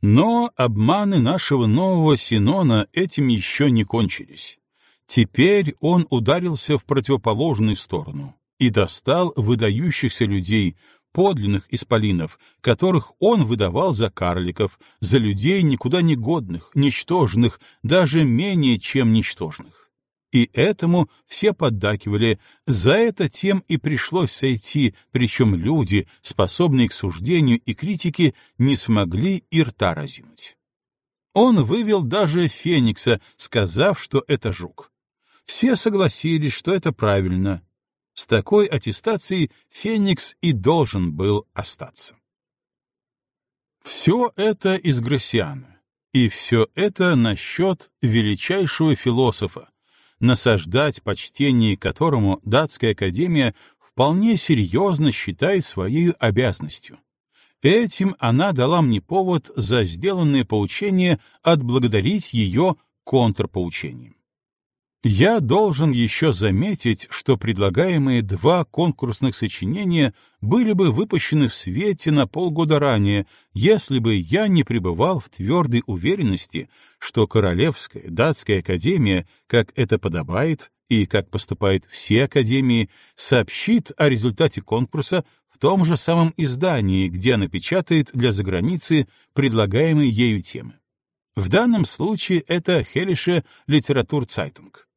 Но обманы нашего нового Синона этим еще не кончились. Теперь он ударился в противоположную сторону и достал выдающихся людей, подлинных исполинов, которых он выдавал за карликов, за людей никуда не годных, ничтожных, даже менее чем ничтожных. И этому все поддакивали, за это тем и пришлось сойти, причем люди, способные к суждению и критике, не смогли и рта разинуть. Он вывел даже Феникса, сказав, что это жук. Все согласились, что это правильно. С такой аттестацией Феникс и должен был остаться. Все это из Грассиана, и все это насчет величайшего философа, насаждать почтение которому датская академия вполне серьезно считает своей обязанностью. Этим она дала мне повод за сделанное поучение отблагодарить ее контрпоучением. Я должен еще заметить, что предлагаемые два конкурсных сочинения были бы выпущены в свете на полгода ранее, если бы я не пребывал в твердой уверенности, что Королевская датская академия, как это подобает и как поступают все академии, сообщит о результате конкурса в том же самом издании, где она печатает для заграницы предлагаемые ею темы. В данном случае это Hallische Literaturzeitung.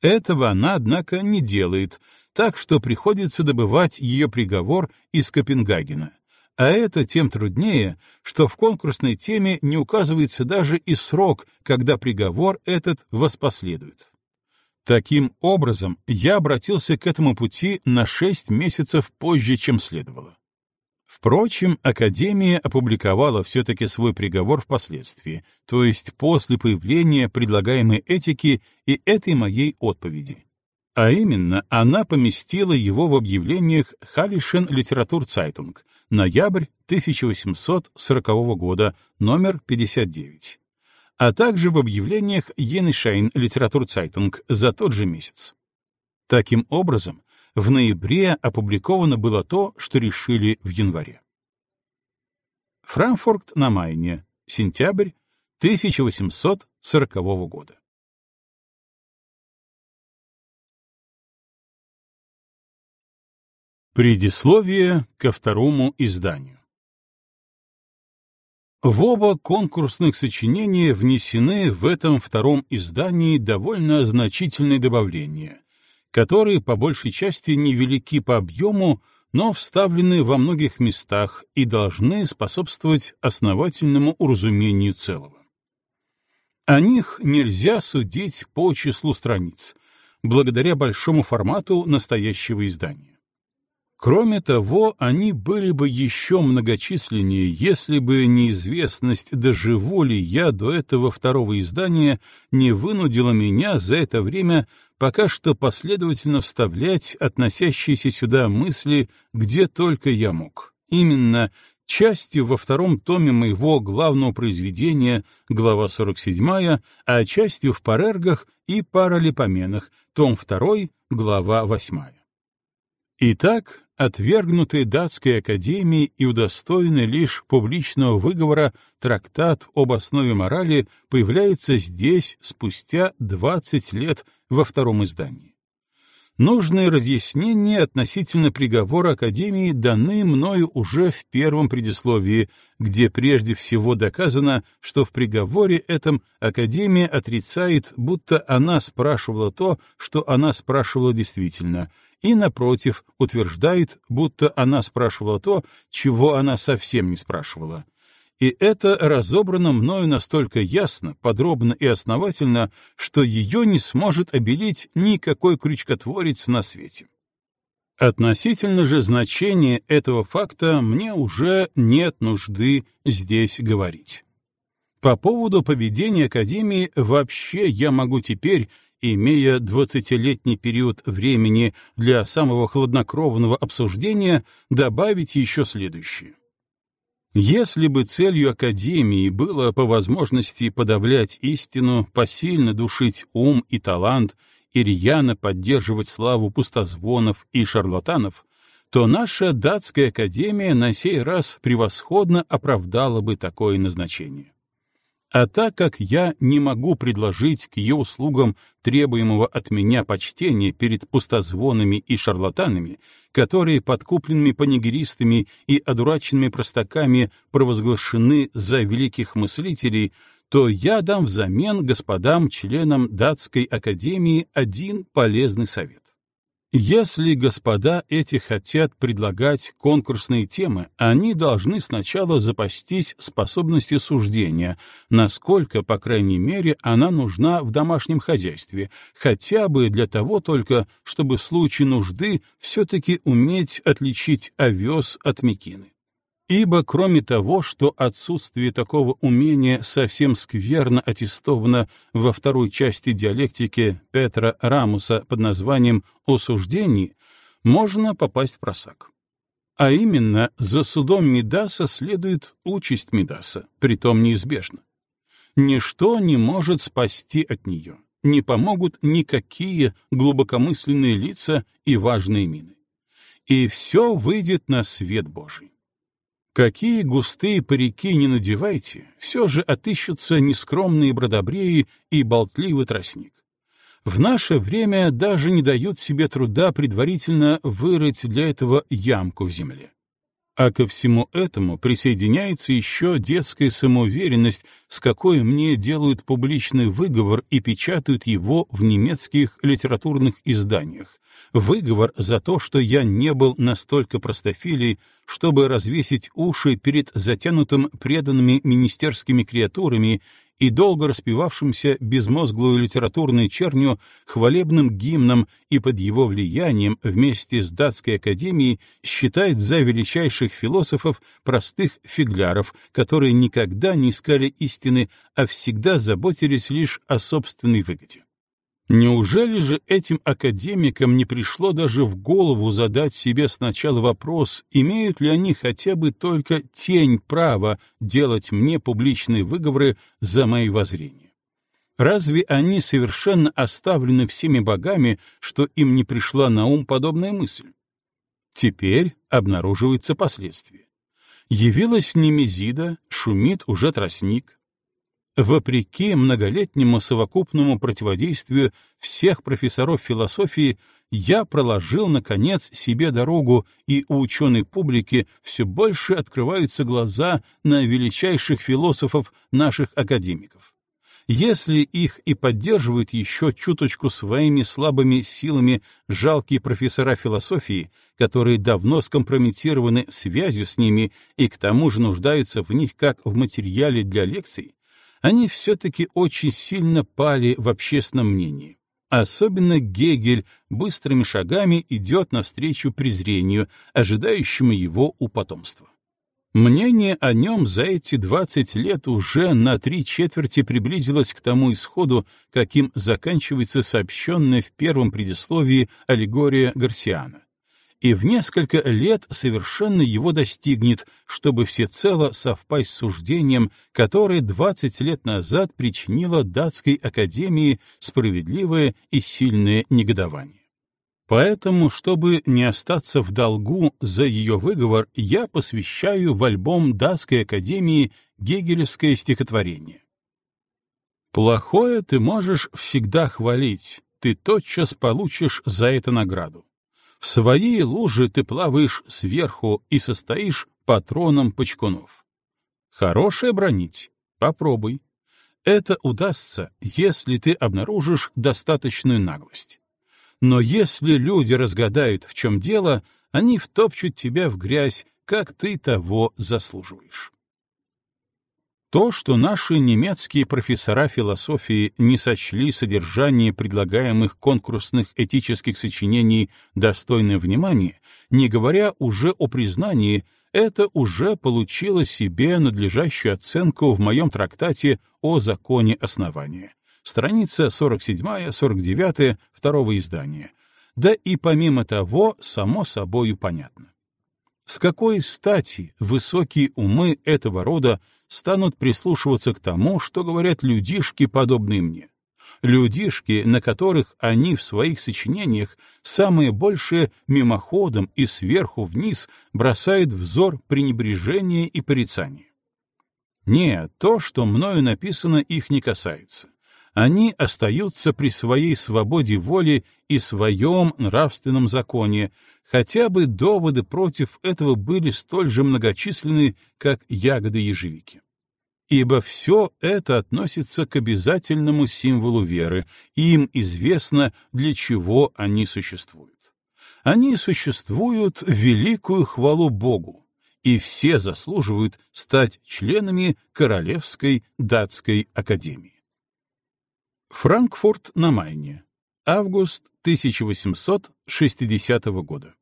Этого она, однако, не делает, так что приходится добывать ее приговор из Копенгагена. А это тем труднее, что в конкурсной теме не указывается даже и срок, когда приговор этот воспоследует. Таким образом, я обратился к этому пути на шесть месяцев позже, чем следовало. Впрочем, Академия опубликовала все-таки свой приговор впоследствии, то есть после появления предлагаемой этики и этой моей отповеди. А именно, она поместила его в объявлениях Hallischen Literatur Zeitung, ноябрь 1840 года, номер 59, а также в объявлениях Jenaischen Literatur Zeitung за тот же месяц. Таким образом, в ноябре опубликовано было то, что решили в январе. Франкфурт на Майне, сентябрь 1840 года. Предисловие ко второму изданию. В оба конкурсных сочинения внесены в этом втором издании довольно значительные добавления, которые по большей части невелики по объему, но вставлены во многих местах и должны способствовать основательному уразумению целого. О них нельзя судить по числу страниц, благодаря большому формату настоящего издания. Кроме того, они были бы еще многочисленнее, если бы неизвестность, доживу ли я до этого второго издания, не вынудила меня за это время пока что последовательно вставлять относящиеся сюда мысли, где только я мог. Именно частью во втором томе моего главного произведения, глава 47, а частью в парергах и паралипоменах, том 2, глава 8. Итак, отвергнутый датской академией и удостоенный лишь публичного выговора трактат об основе морали появляется здесь спустя 20 лет во втором издании. Нужные разъяснения относительно приговора Академии даны мною уже в первом предисловии, где прежде всего доказано, что в приговоре этом Академия отрицает, будто она спрашивала то, что она спрашивала действительно, и, напротив, утверждает, будто она спрашивала то, чего она совсем не спрашивала. И это разобрано мною настолько ясно, подробно и основательно, что ее не сможет обелить никакой крючкотворец на свете. Относительно же значения этого факта мне уже нет нужды здесь говорить. По поводу поведения Академии вообще я могу теперь, имея двадцатилетний период времени для самого хладнокровного обсуждения, добавить еще следующее. Если бы целью Академии было по возможности подавлять истину, посильно душить ум и талант и рьяно поддерживать славу пустозвонов и шарлатанов, то наша датская Академия на сей раз превосходно оправдала бы такое назначение. А так как я не могу предложить к ее услугам требуемого от меня почтения перед пустозвонами и шарлатанами, которые подкупленными панигеристами и одураченными простаками провозглашены за великих мыслителей, то я дам взамен господам членам Датской академии один полезный совет. Если господа эти хотят предлагать конкурсные темы, они должны сначала запастись способностью суждения, насколько, по крайней мере, она нужна в домашнем хозяйстве, хотя бы для того только, чтобы в случае нужды все-таки уметь отличить овес от мекины. Ибо кроме того, что отсутствие такого умения совсем скверно аттестовано во второй части диалектики Петра Рамуса под названием «О суждении», можно попасть в просак. А именно, за судом Мидаса следует участь Мидаса, притом неизбежно. Ничто не может спасти от нее, не помогут никакие глубокомысленные лица и важные мины. И все выйдет на свет Божий. Какие густые парики не надевайте, все же отыщутся нескромные бродобреи и болтливый тростник. В наше время даже не дают себе труда предварительно вырыть для этого ямку в земле. А ко всему этому присоединяется еще детская самоуверенность, с какой мне делают публичный выговор и печатают его в немецких литературных изданиях. Выговор за то, что я не был настолько простофилей, чтобы развесить уши перед затянутым преданными министерскими креатурами и долго распевавшимся безмозглую литературной чернью хвалебным гимном и под его влиянием вместе с датской академией считает за величайших философов простых фигляров, которые никогда не искали истины, а всегда заботились лишь о собственной выгоде. Неужели же этим академикам не пришло даже в голову задать себе сначала вопрос, имеют ли они хотя бы только тень права делать мне публичные выговоры за мои воззрения? Разве они совершенно оставлены всеми богами, что им не пришла на ум подобная мысль? Теперь обнаруживается последствие. Явилась Немезида, шумит уже тростник, Вопреки многолетнему совокупному противодействию всех профессоров философии, я проложил, наконец, себе дорогу, и у ученой публики все больше открываются глаза на величайших философов наших академиков. Если их и поддерживают еще чуточку своими слабыми силами жалкие профессора философии, которые давно скомпрометированы связью с ними и к тому же нуждаются в них как в материале для лекций, они все-таки очень сильно пали в общественном мнении. Особенно Гегель быстрыми шагами идет навстречу презрению, ожидающему его у потомства. Мнение о нем за эти 20 лет уже на три четверти приблизилось к тому исходу, каким заканчивается сообщенная в первом предисловии аллегория Гарсиана и в несколько лет совершенно его достигнет, чтобы всецело совпасть с суждением, которое 20 лет назад причинило датской академии справедливое и сильное негодование. Поэтому, чтобы не остаться в долгу за ее выговор, я посвящаю в альбом датской академии гегелевское стихотворение. «Плохое ты можешь всегда хвалить, ты тотчас получишь за это награду. В своей луже ты плаваешь сверху и состоишь патроном почкунов. Хорошее бронить? Попробуй. Это удастся, если ты обнаружишь достаточную наглость. Но если люди разгадают, в чем дело, они втопчут тебя в грязь, как ты того заслуживаешь. То, что наши немецкие профессора философии не сочли содержание предлагаемых конкурсных этических сочинений достойным внимания, не говоря уже о признании, это уже получило себе надлежащую оценку в моем трактате о законе основания. Страница 47-49 второго издания. Да и помимо того, само собою понятно. С какой стати высокие умы этого рода станут прислушиваться к тому, что говорят людишки, подобные мне? Людишки, на которых они в своих сочинениях самое большее мимоходом и сверху вниз бросают взор пренебрежения и порицания. Нет, то, что мною написано, их не касается они остаются при своей свободе воли и своем нравственном законе, хотя бы доводы против этого были столь же многочисленны, как ягоды ежевики. Ибо все это относится к обязательному символу веры, и им известно, для чего они существуют. Они существуют в великую хвалу Богу, и все заслуживают стать членами Королевской датской академии. Франкфурт на Майне. Август 1860 года.